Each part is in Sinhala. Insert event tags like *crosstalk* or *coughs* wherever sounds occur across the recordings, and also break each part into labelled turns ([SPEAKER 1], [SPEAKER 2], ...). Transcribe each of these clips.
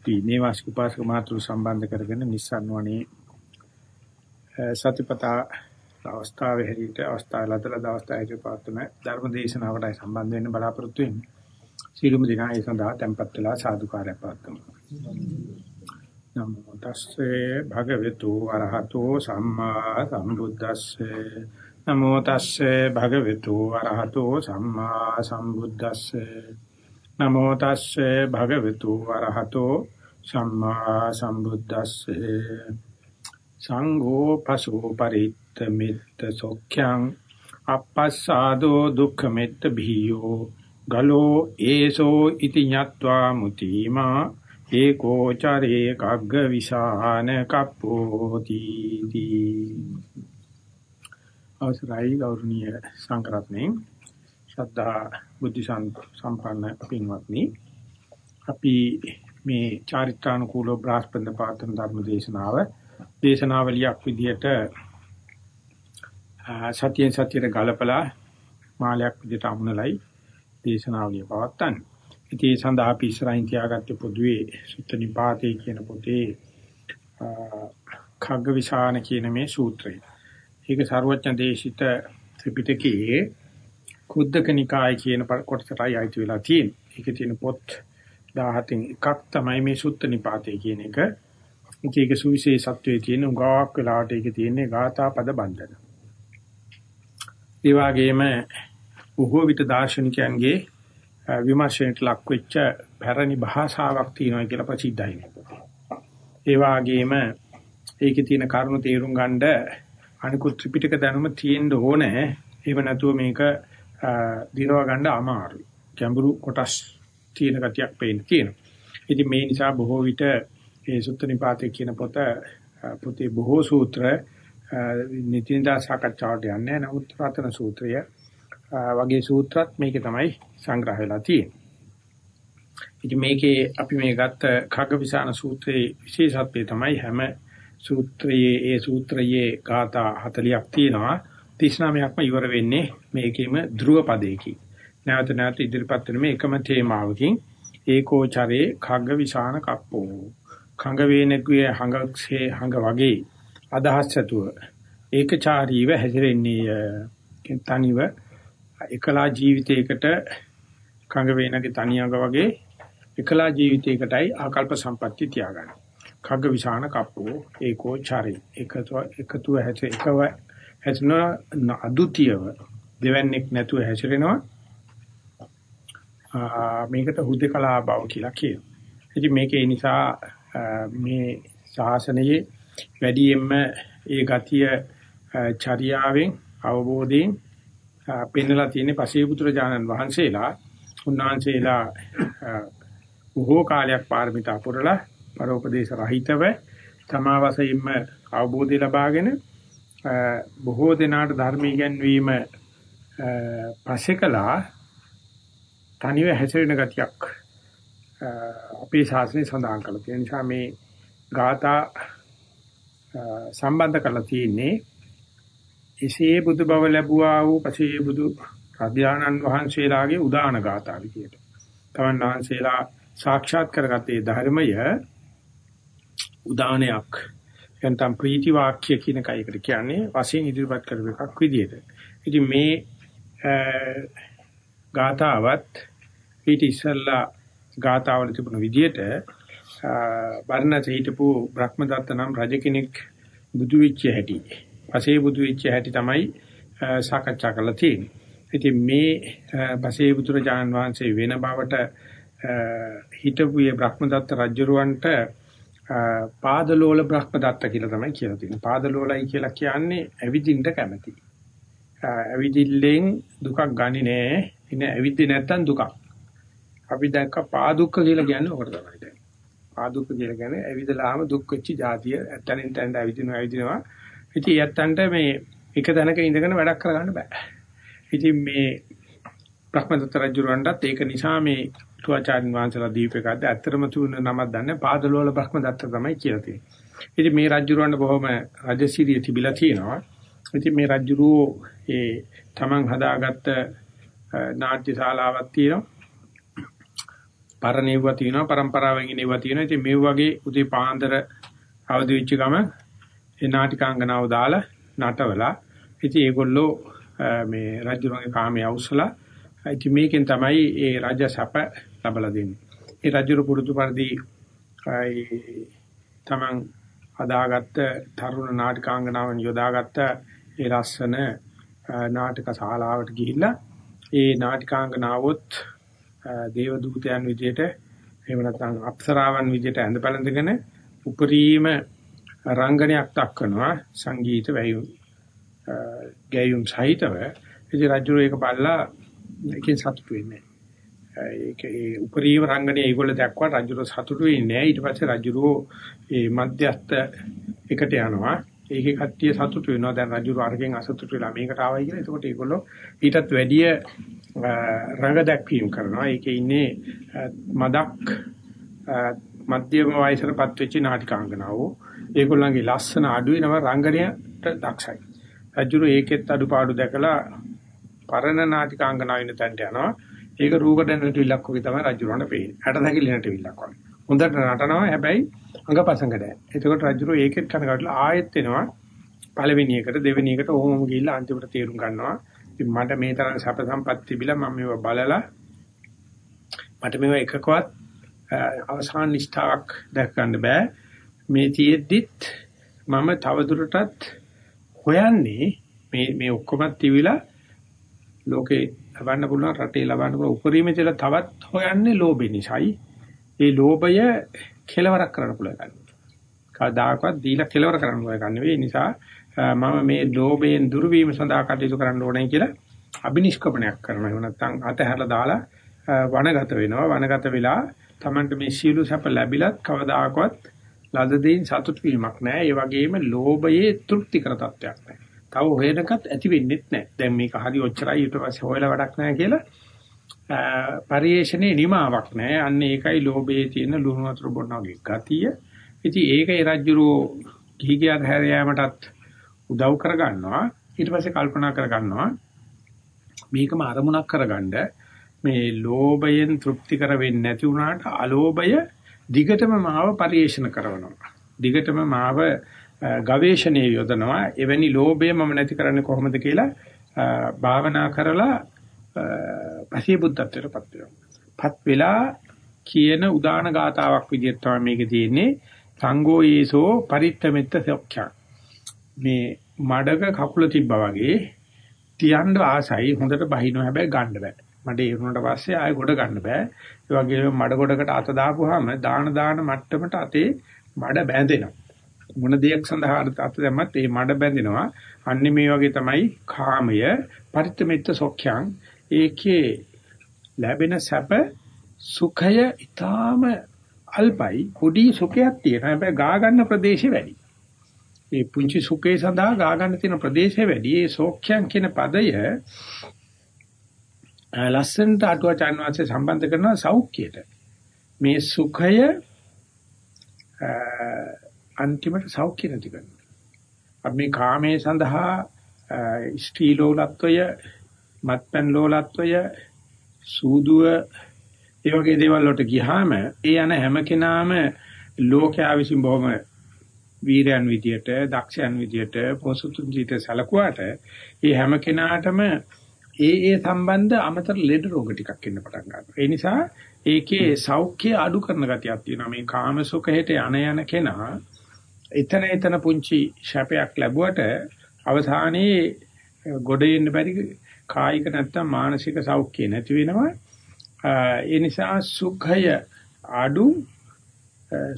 [SPEAKER 1] අපි නේවාසික උපාසක මාතෘ සම්බන්ධ කරගෙන Nissan වනේ සතිපතා අවස්ථාවේ හැටියට අවස්ථාව ලදලා දවස්තාවේ පාත්තුන ධර්ම දේශනාවටයි සම්බන්ධ වෙන්න බලාපොරොත්තු වෙන්නේ. සීලමු දිනා ඒ සඳහා tempත් වෙලා සාදුකාරය පාත්තුමු. නමෝ තස්සේ භගවතු අරහතෝ සම්මා සම්බුද්දස්සේ නමෝ තස්සේ භගවතු අරහතෝ සම්මා සම්බුද්දස්සේ නමෝ තස්සේ භගවතු වරහතෝ සම්මා සම්බුද්දස්සේ. සංඝෝ පසෝ පරිත්ත මෙත්ත සොක්ඛං අපස්සාදෝ දුක්ඛ මෙත්ත භීයෝ ගලෝ ඒසෝ ඉති ඤත්වා මුතිමා. ඒකෝ චරේ කග්ග විසාන කප්පෝති. තී අවසරයි ගෞරවනීය සංකරත්නේ ශ්‍රද්ධා බුද්ධ සම්පන්න පින්වත්නි අපි මේ චාරිත්‍රානුකූල බ්‍රහස්පන්ද පාත්‍රන ධර්ම දේශනාව දේශනාවලියක් විදිහට සතියෙන් සතියට ගලපලා මාලයක් විදිහට අමුණලයි දේශනාවලිය පවත්වන්නේ. ඉතින් ඒ සඳහා අපි ඉස්සරහින් තියාගත්ත පොදුවේ සුත්ත නිපාතේ කියන පොතේ khaggavisana කියන මේ සූත්‍රය. ඒක ਸਰවඥ දේශිත ත්‍රිපිටකයේ කුද්දක නිකාය කියන කොටසටයි අයිති වෙලා තියෙන්නේ. ඒකේ තියෙන පොත් 17න් එකක් තමයි මේ සුත්ත නිපාතේ කියන එක. ඒක සුවිශේෂත්වයේ තියෙන උගාවක් වෙලාවට ඒකේ තියෙන්නේ ගාථා පද බන්ධන. ඒ වගේම බොහෝ විට දාර්ශනිකයන්ගේ විමර්ශනයට ලක් වෙච්ච පැරණි භාෂාවක් තියෙනවා කියලා ප්‍රසිද්ධයි. ඒ වගේම ඒකේ තියෙන කරුණු තේරුම් ගන්න අනිකුත් ත්‍රිපිටක දැනුම තියෙන්න ඕනේ. එහෙම නැතුව මේක දිරව ගන්න අමාරුයි. ගැඹුරු කොටස් තියෙන ගතියක් පේන්න තියෙනවා. ඉතින් මේ නිසා බොහෝ විට මේ සුත්ත නිපාතේ කියන පොත පොතේ බොහෝ සූත්‍ර නිතින්දා සාකච්ඡාවට යන්නේ නමුත් රතන සූත්‍රය වගේ සූත්‍රත් මේකේ තමයි සංග්‍රහ වෙලා තියෙන්නේ. ඉතින් මේකේ අපි මේ ගත්ත khaggavisana සූත්‍රයේ විශේෂත්වය තමයි හැම සූත්‍රයේ ඒ සූත්‍රයේ ગાථා 40ක් තියෙනවා. 39ක්ම ඉවර වෙන්නේ මේකෙම ධ්‍රුව පදයකින්. නැවත නැවත ඉදිරිපත් වෙන මේ එකම තේමාවකින් ඒකෝචරේ khagg විසාන කප්පෝ. khඟ වේනකුවේ හඟක්සේ හඟ වගේ අදහස් ඇතුව ඒකචාරීව හැසිරෙන්නේ තනිව එකලා ජීවිතයකට කඟ වේනගේ තනියඟ වගේ එකලා ජීවිතයකටයි ආකල්ප සම්පatti තියාගන්න. khagg විසාන කප්පෝ ඒකෝචරේ එකතුව එකතුව හැස එකව හැසිරෙන අදුතියව දෙවන්නේක් නැතුව හැසිරෙනවා මේකට හුදකලා බව කියලා කියනවා. ඉතින් මේකේ නිසා මේ ශාසනයේ වැඩියෙන්ම ඒ ගතිය චර්යාවෙන් අවබෝධයෙන් පෙන්වලා තියෙන පසේපුත්‍ර ජානන් වහන්සේලා උන්වහන්සේලා බොහෝ කාලයක් පාරමිතා පුරලා පරෝපදේශ රහිතව තමවසෙයින්ම අවබෝධය ලබාගෙන බොහෝ දෙනාට ධර්ම ඉගැන්වීම පසෙකලා තනිව හැසිරෙන ගතියක් අපේ ශාස්ත්‍රයේ සඳහන් කරලා තියෙන නිසා මේ ગાථා සම්බන්ධ කරලා තියෙන්නේ එසේ බුදු බව ලැබුවා වූ පසේ බුදු රාධ්‍යානන් වහන්සේලාගේ උදාන ગાථා විදියට. තමන් වහන්සේලා සාක්ෂාත් කරගත්තේ ධර්මය උදානයක් එතන ප්‍රීති වාක්‍ය කියන කයකට කියන්නේ වශයෙන් ඉදිරිපත් කරපු එකක් විදියට. ඉතින් මේ ගාතාවත් ඊට ඉස්සල්ලා ගාතාවල තිබුණ විදියට බර්ණත හිටපු බ්‍රහ්මදත්ත නම් රජ කෙනෙක් බුදු වෙච්ච හැටි. පසේ බුදු වෙච්ච හැටි තමයි සාකච්ඡා කරලා තියෙන්නේ. ඉතින් මේ පසේ බුදුරජාණන් වහන්සේ වෙන බවට හිටපු මේ බ්‍රහ්මදත්ත රජුරවන්ට පාදලෝල බ්‍රහ්මදත්ත කියලා තමයි කියලා තියෙන්නේ. පාදලෝලයි කියලා කියන්නේ ඇවිදින්න කැමති. ඇවිදිල්ලෙන් දුකක් ගන්නේ නෑ. ඉතින් ඇවිද්දේ නැත්තම් දුකක්. අපි දැක්ක පාදුක්ක කියලා කියන්නේ ඔකට තමයි දැන්. පාදුක්ක කියලා කියන්නේ ඇවිදලාම දුක් වෙච්ච જાතිය ඇත්තනින් තැන්න ඇවිදිනවා ඇවිදිනවා. ඉතින් යත්තන්ට මේ එක තැනක ඉඳගෙන වැඩක් කරගන්න බෑ. ඉතින් මේ බ්‍රහ්මදත්ත රජුරවන්ටත් ඒක නිසා මේ තුආචාර්ය වංශලා දීපේකද්ද ඇත්තටම තුන නමක් දන්නේ පාදලවල බ්‍රහ්මදත්ත තමයි කියලා තියෙන්නේ. ඉතින් මේ රජුරවන්න බොහොම රජසිරිය තිබිලා තියෙනවා. ඉතින් මේ රජුරෝ ඒ තමන් හදාගත්ත නාට්‍ය ශාලාවක් තියෙනවා. පරණේවුවා තියෙනවා પરම්පරාවෙන් එනවා තියෙනවා. ඉතින් මේ වගේ උදේ පාන්දර අවදි වෙච්ච ගම ඒ නාටිකාංගනාව දාලා නටවලා ඉතින් ඒගොල්ලෝ මේ රජුගේ කාමයේ අවසලා ඉතින් මේකෙන් තමයි ඒ රජ සැප ලබලා දෙන්නේ. ඒ රජු පුරුදු පරිදි තමන් හදාගත්ත තරුණ නාටකාංගනාවන් යොදාගත්ත ඒ ලස්සන නාටක ශාලාවට ගිහිල්ලා ඒ නාටිකාංගනාවොත් දේව දූතයන් විදියට එහෙම නැත්නම් අප්සරාවන් විදියට ඇඳ පැළඳගෙන උපරිම රංගනයක් දක්වනවා සංගීත වැයුම් ගැයුම් සහිතව. ඉතින් රජු ඒක බලලා එකෙන් සතුටු වෙන්නේ ඒක ඒ උපරිම රංගනයේ ඒගොල්ලෝ දැක්වා රජුර සතුටු වෙන්නේ ඊට පස්සේ රජුරෝ ඒ මධ්‍යස්ත එකට යනවා. ඒකේ කට්ටිය සතුටු වෙනවා දැන් රජු අරගෙන් අසතුටු වෙලා මේකට ආවයි කියලා. එතකොට ඒගොල්ලෝ ඊටත් වැඩිය රඟ දැක්වීම කරනවා. ඒකේ ඉන්නේ මදක් මධ්‍යම වයසටපත් වෙච්ච නාටිකාංගනාවෝ. ඒගොල්ලන්ගේ ලස්සන අඩු වෙනව රංගනයට දක්ෂයි. රජු ඒකෙත් අඩුපාඩු දැකලා පරණ නාටිකාංගනාව ඉන්න තැනට යනවා. ඒක රූකඩ නැටිවිලක් වගේ තමයි රජුරවන්න පේන්නේ. ඇට දැකිලි නැටිවිලක් වගේ. හොඳට නටනවා හැබැයි අඟපසංග නැහැ. එතකොට රජුරෝ ඒකෙත් කනගාටුලා ආයෙත් එනවා. පළවෙනි එකට දෙවෙනි එකට ඔහොම ගිහිල්ලා අන්තිමට තේරුම් ගන්නවා. ඉතින් මට මේ තරම් සැප සම්පත් තිබිලා මම මේව බලලා මට මේව එකකවත් අවසාන නිෂ්ඨාවක් දැක් ගන්න බෑ. මේ තියෙද්දිත් මම තවදුරටත් හොයන්නේ මේ මේ ඔක්කොම තිවිලා ලෝකේ ලබන්න පුළුවන් රටේ ලබන්න පුළුවන් උපරිම කියලා තවත් හොයන්නේ ලෝභය නිසායි. ඒ ලෝභය කෙලවරක් කරන්න පුළුවන් එකක්. කවදාකවත් දීලා කෙලවර කරන්න පුළුවන් එකක් නෙවෙයි. ඒ නිසා මම මේ ලෝභයෙන් දුරු වීම සඳහා කටයුතු කරන්න ඕනේ කියලා අබිනිෂ්ක්‍මණයක් කරනවා. එහෙම නැත්නම් අතහැරලා දාලා වනගත වෙනවා. වනගත වෙලා Tamanට මේ සීළු සැප ලැබිලත් කවදාකවත් ලද දෙයින් සතුට වීමක් නැහැ. ඒ වගේම ලෝභයේ තෘප්තිකර තත්වයක් නැහැ. තව හොයනකත් ඇති වෙන්නේ නැහැ. දැන් මේක හරි ඔච්චරයි ඊට පස්සේ හොයලා වැඩක් නැහැ කියලා පරිේශනේ නිමාවක් නැහැ. අන්න ඒකයි ලෝභයේ තියෙන ලුණු වතුර බොන්න වගේ ගතිය. ඉතින් ඒකයි රජ්ජුරෝ ගිහිගියත් හැර යාමටත් උදව් කරගන්නවා. ඊට පස්සේ කල්පනා කරගන්නවා මේකම අරමුණක් කරගන්න මේ ලෝභයෙන් තෘප්තිකර වෙන්නේ නැති වුණාට අලෝභය දිගටම මාව පරිේශන කරනවා. දිගටම මාව ගවේෂණයේ යොදනවා. එවැනි ලෝභය මම නැති කරන්නේ කොහොමද කියලා භාවනා කරලා පසේ බුද්ධත්වයටපත් වෙනවා. පත් වෙලා කියන උදාන ගාතාවක් විදිහට තමයි මේක තියෙන්නේ. සංඝෝ යේසෝ පරිත්තමෙත්ත සොක්ඛ්‍ය. මේ මඩක කකුල තිබ්බා වගේ තියන්න ආසයි හොඳට බහිනවා හැබැයි ගන්න බෑ. මඩේ ඉරුණාට පස්සේ ආයෙ ගොඩ ගන්න බෑ. ඒ වගේම මඩ ගොඩකට අත දාපුවාම දාන දාන මට්ටමට අතේ මඩ බැඳෙනවා. මොන දෙයක් සඳහා අත දැම්මත් ඒ මඩ බැඳෙනවා. අන්නේ මේ වගේ තමයි කාමය පරිත්තමෙත්ත සොක්ඛ්‍යං ඒකේ ලැබෙන සැප සුඛය ඊටාම අල්පයි. පොඩි සුඛයක් තියෙනවා. හැබැයි ගා ගන්න ප්‍රදේශය වැඩි. මේ පුංචි සුඛේ සඳහා ගා ගන්න තියෙන ප්‍රදේශය වැඩි. ඒ සෝක්ෂයන් කියන පදය ලස්සනට අටුවචාන් වාසේ සම්බන්ධ කරනවා සෞඛ්‍යයට. මේ සුඛය අන්තිමට සෞඛ්‍ය නැති කරනවා. අපි මේ කාමයේ සඳහා ස්ත්‍රී ලෝලත්වය මත්පැන් ලෝලත්වය සූදුව ඒ වගේ දේවල් වලට ගියාම ඒ යන හැම කෙනාම ලෝකයා විසින් බොහොම වීරයන් විදියට දක්ෂයන් විදියට පොසුතුන් විදියට සැලකුවාට ඒ හැම කෙනාටම ඒ ඒ සම්බන්ධ අමතර ලෙඩ රෝග ටිකක් එන්න පටන් ගන්නවා. ඒ නිසා ඒකේ සෞඛ්‍ය අඩු කරන ගතියක් තියෙනවා. මේ කාම සුඛයට යන යන කෙනා එතන එතන පුංචි ශපයක් ලැබුවට අවසානයේ ගොඩ එන්න බැරි කායික නැත්තම් මානසික සෞඛ්‍ය නැති වෙනවා. ඒ නිසා සුඛය අඩු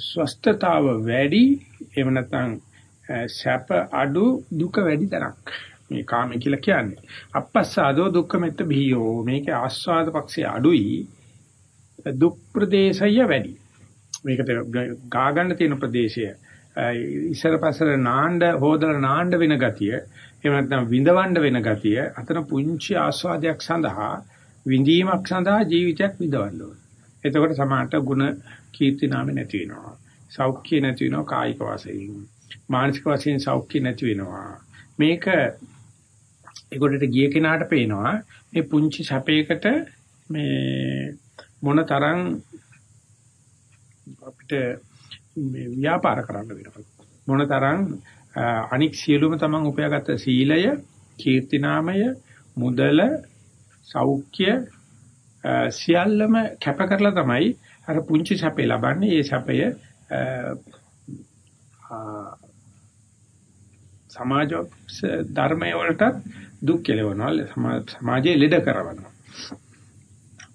[SPEAKER 1] ස්වස්ථතාව වැඩි එහෙම නැත්නම් සැප අඩු දුක වැඩි තරක් මේ කාමය කියලා කියන්නේ. අපස්සාදෝ දුක්ඛ මෙත්ත බියෝ මේකේ ආස්වාද පක්ෂය අඩුයි. දුක් ප්‍රදේශය වැඩි. මේකට ගා ගන්න තියෙන ප්‍රදේශය. ඉස්සර පස්සර නාණ්ඩ හොදලා නාණ්ඩ වෙන ගතිය. එහෙම නැත්නම් විඳවන්න වෙන ගතිය අතන පුංචි ආස්වාදයක් සඳහා විඳීමක් සඳහා ජීවිතයක් විඳවන්න ඕන. එතකොට සමානට ಗುಣ කීර්ති නාම නැති වෙනවා. සෞඛ්‍ය නැති වෙනවා කායික වශයෙන්. මානසික වශයෙන් සෞඛ්‍ය නැති වෙනවා. මේක ඒකට ගිය කෙනාට පේනවා මේ පුංචි සැපයකට මේ මොන තරම් අපිට මේ ව්‍යාපාර කරන්න වෙනවා. මොනතරම් අනික් සියලුම තමන් උපයාගත්ත සීලය, කීර්තිනාමය, මුදල, සෞඛ්‍ය සියල්ලම කැප කරලා තමයි අර පුංචි සැපේ ලබන්නේ. ඒ සැපය සමාජ ධර්මයේ වලටත් දුක් කෙලවනවා. සමාජයේ ලෙඩ කරවනවා.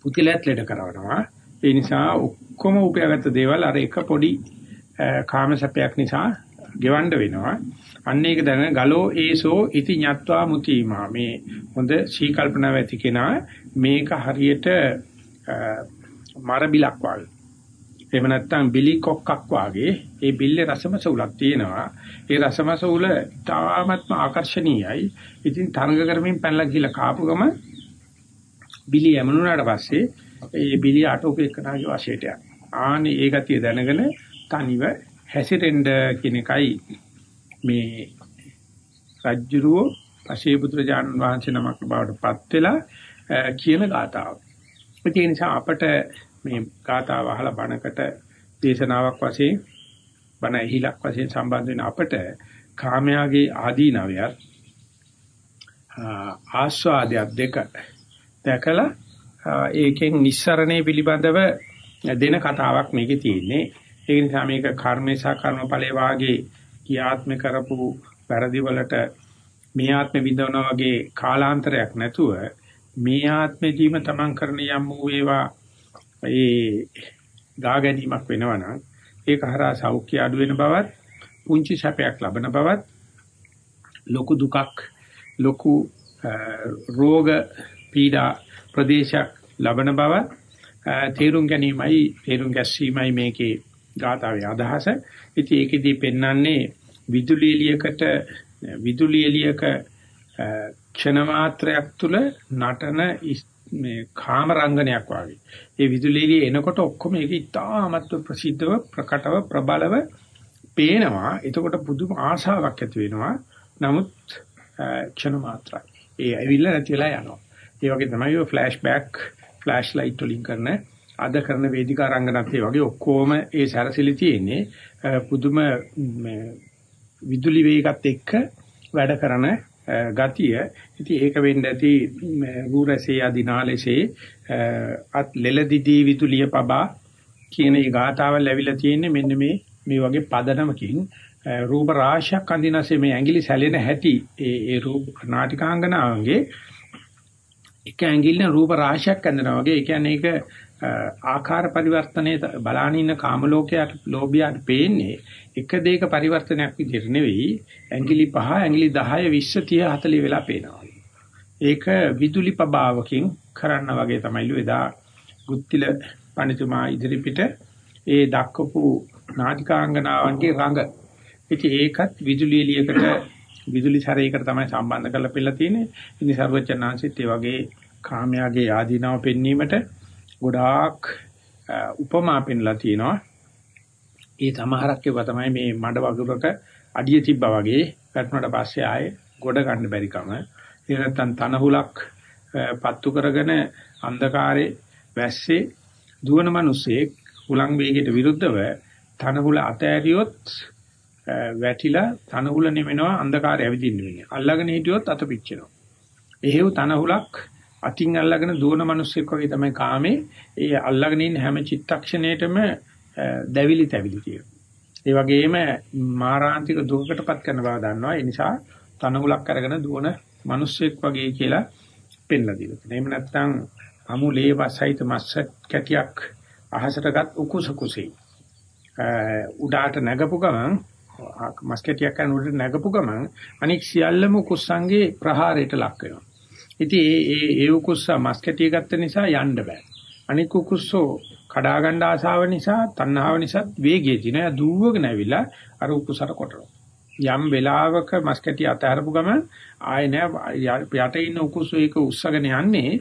[SPEAKER 1] පුතිලත් ලෙඩ කරවනවා. ඒ නිසා ඔක්කොම උපයාගත්ත දේවල් අර එක පොඩි කාමසපයක් නිසා ගෙවන්න වෙනවා අන්න ඒක දැන ගලෝ ඒසෝ ඉති ඤත්වා මුතිමා මේ හොඳ සීකල්පනාව ඇති කෙනා මේක හරියට මරබිලක් වගේ එහෙම නැත්නම් බිලි කොක්කක් වාගේ ඒ බිල්ලේ රසමස උලක් තියෙනවා. ඒ රසමස උල තාමත්ම ආකර්ශනීයයි. ඉතින් තරඟ කරමින් පැනලා ගිහලා කාපු ගම බිලි යමුණාට පස්සේ ඒ බිලි අටෝපේ කරනාගේ වශයට යනවා. ආනේ ඒ ගතිය දැනගෙන තනිව හැසිරෙන්න කියන එකයි මේ රජ්ජුරුව පශේපුත්‍ර ජානන් වහන්සේ නමක් බවට පත් වෙලා කියන ගාතාව. ඒ නිසා අපට මේ ගාතාව අහලා බණකට දේශනාවක් වශයෙන් බණ ඇහිලක් වශයෙන් සම්බන්ධ වෙන අපට කාමයාගේ ආදීනවයත් ආස්වාදයක් දෙක දැකලා ඒකෙන් නිස්සරණේ පිළිබඳව දෙන කතාවක් මේකේ තියෙන්නේ. ඒ නිසා මේක කර්මේ සහ කර්මඵලයේ වාගේ කියාත්ම කරපු වැරදි වලට මේ ආත්ම විඳවනා වගේ කාලාන්තරයක් නැතුව මේ ආත්මෙදීම තමන් කරන යම් වූ ඒවා ඒ ගා ගැනීමක් වෙනවා නම් ඒක හරහා සෞඛ්‍ය අඩු වෙන බවත් පුංචි සැපයක් ලබන බවත් ලොකු දුකක් ලොකු රෝග පීඩා ප්‍රදේශයක් ලබන බව තේරුම් ගැනීමයි තේරුම් ගැස්සීමයි මේකේ ගාථාවේ අදහස. ඉතින් ඒකෙදී පෙන්වන්නේ විදුලි එළියකට විදුලි එළියක ක්ෂණ මාත්‍රයක් තුල නටන මේ කාම රංගනයක් වගේ. ඒ විදුලිලිය එනකොට ඔක්කොම ඒක ඉතාමත් ප්‍රසිද්ධව ප්‍රකටව ප්‍රබලව පේනවා. එතකොට පුදුම ආශාවක් ඇති වෙනවා. නමුත් ක්ෂණ මාත්‍රයි. ඒ ඇවිල්ලා නැති වෙලා යනවා. ඒ වගේ තමයි ඔය ෆ්ලෑෂ් බෑක් ෆ්ලෑෂ් ලයිට් වලින් කරන අද කරන වේදිකා රංගනත් ඒ වගේ ඔක්කොම ඒ සැරසිලි තියෙන්නේ. පුදුම විදුලි වේගات එක්ක වැඩ කරන ගතිය. ඉතින් ඒක වෙන්න ඇති රූරසේ අදිනාලසේ අත් ලෙලදිදී විදුලිය පබා කියන ඒ ගාතාවල් ඇවිල්ලා තියෙන්නේ මෙන්න මේ මේ වගේ පදනමකින්. රූප රාශියක් අඳිනසේ මේ ඇඟිලි සැලෙන හැටි ඒ ඒ රූප නාටිකාංගනාවන්ගේ එක ඇඟිල්ලෙන් රූප රාශියක් අඳිනවා වගේ. ඒ කියන්නේ ඒක ආකාර පරිවර්තනයේ බලාන ඉන්න කාම ලෝකයට ලෝභියාට පේන්නේ එක දෙයක පරිවර්තනයක් විදිහට නෙවෙයි ඇඟිලි 5 ඇඟිලි 10 20 30 40 වෙලා පේනවා. ඒක විදුලි ප්‍රභාවකින් කරන්න වගේ තමයි එදා ගුත්තිල පණිතුමා ඉදිරිපිට ඒ දක්වපු නාටිකාංගනාවන්ගේ රඟ. ඉතින් ඒකත් විදුලි එළියකට විදුලි සැරයකට තමයි සම්බන්ධ කරලා පෙළලා තියෙන්නේ. ඉතින් සර්වචනාංශිත් ඒ වගේ කාමයාගේ ආදීනාව පෙන්වීමට ගොඩාක් උපමා පෙන්ලා තියෙනවා. ඒ සමහරක් ඒවා තමයි මේ මඩ වගුරක අඩිය තිබ්බා වගේ වැටුණාට පස්සේ ආයේ ගොඩ ගන්න බැරි කම. ඒ නැත්තම් තනහුලක් පත්තු කරගෙන අන්ධකාරයේ වැස්සේ දුවන මිනිස්සෙක් හුලං වේගයට විරුද්ධව තනහුල අතෑරියොත් වැටිලා තනහුල නෙමෙනවා අන්ධකාරය ඇවිදින්න වෙන්නේ. අල්ලගෙන හිටියොත් අත පිච්චෙනවා. එහෙව් තනහුලක් අතින් අල්ලගෙන දුවන මිනිස්සෙක් වගේ තමයි කාමේ. ඒ අල්ලගෙන ඉන්න හැම චිත්තක්ෂණයකම දැවිලි තැවිලි තියෙනවා. ඒ වගේම මාරාන්තික දුකකටපත් කරන බව දන්නවා. ඒ නිසා තනගුලක් අරගෙන දුවන මිනිස්සෙක් වගේ කියලා පෙන්ලා දීලා තියෙනවා. එහෙම නැත්නම් අමුලේ වසයිත මස්ස කැටියක් අහසටගත් උකුස කුසී. උඩාට නැගපු ගමන් මස් කැටියක් කරන උඩට නැගපු ගමන් අනික් සියල්ලම කුස්සන්ගේ ප්‍රහාරයට ලක් වෙනවා. ඉතින් ඒ ඒ ඒ උකුස්ස මස් කැටිය ගත්ත නිසා යන්න බෑ. අනික් උකුස්සෝ කඩා ගන්න ආසාව නිසා, තණ්හාව නිසා වේගය දින දුවගෙන ඇවිල්ලා අර උකුසට කොටනවා. යම් වෙලාවක මස් කැටි අතහැරපු ගමන් ආයේ නෑ යට ඉන්න උකුස්සු ඒක උස්සගෙන යන්නේ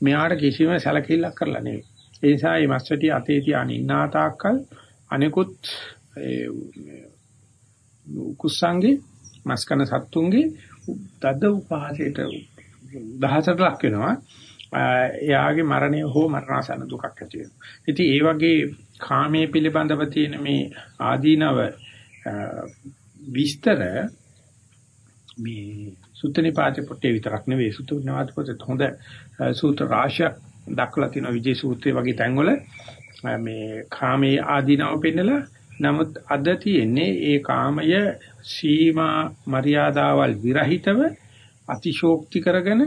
[SPEAKER 1] මෙයාට කිසිම සැලකිල්ලක් කරලා නෙවෙයි. ඒ නිසා මේ මස් කැටි අතේ තියාගෙන ඉන්න තාක්කල් අනිකුත් උකුස්සන්ගේ මස් කන සත්තුන්ගේ තද උපහාසයට දහසට ලක් වෙනවා. එයාගේ මරණය හෝ මරණාසන්න දුකක් ඇති වෙනවා. ඉතින් ඒ වගේ කාමයේ පිළිබඳව තියෙන මේ ආදීනව විස්තර මේ සුත්තනිපාතේ පොටේ විතරක් නෙවෙයි සුත්තනිපාත පොතේ හොඳ සූත්‍ර රාශියක් දක්වලා තියෙන විජේ සූත්‍රය වගේ තැන්වල මේ කාමයේ ආදීනව පෙන්නලා නමුත් අද තියෙන්නේ ඒ කාමය සීමා මර්යාදාවල් විරහිතව අතිශෝක්ති කරගෙන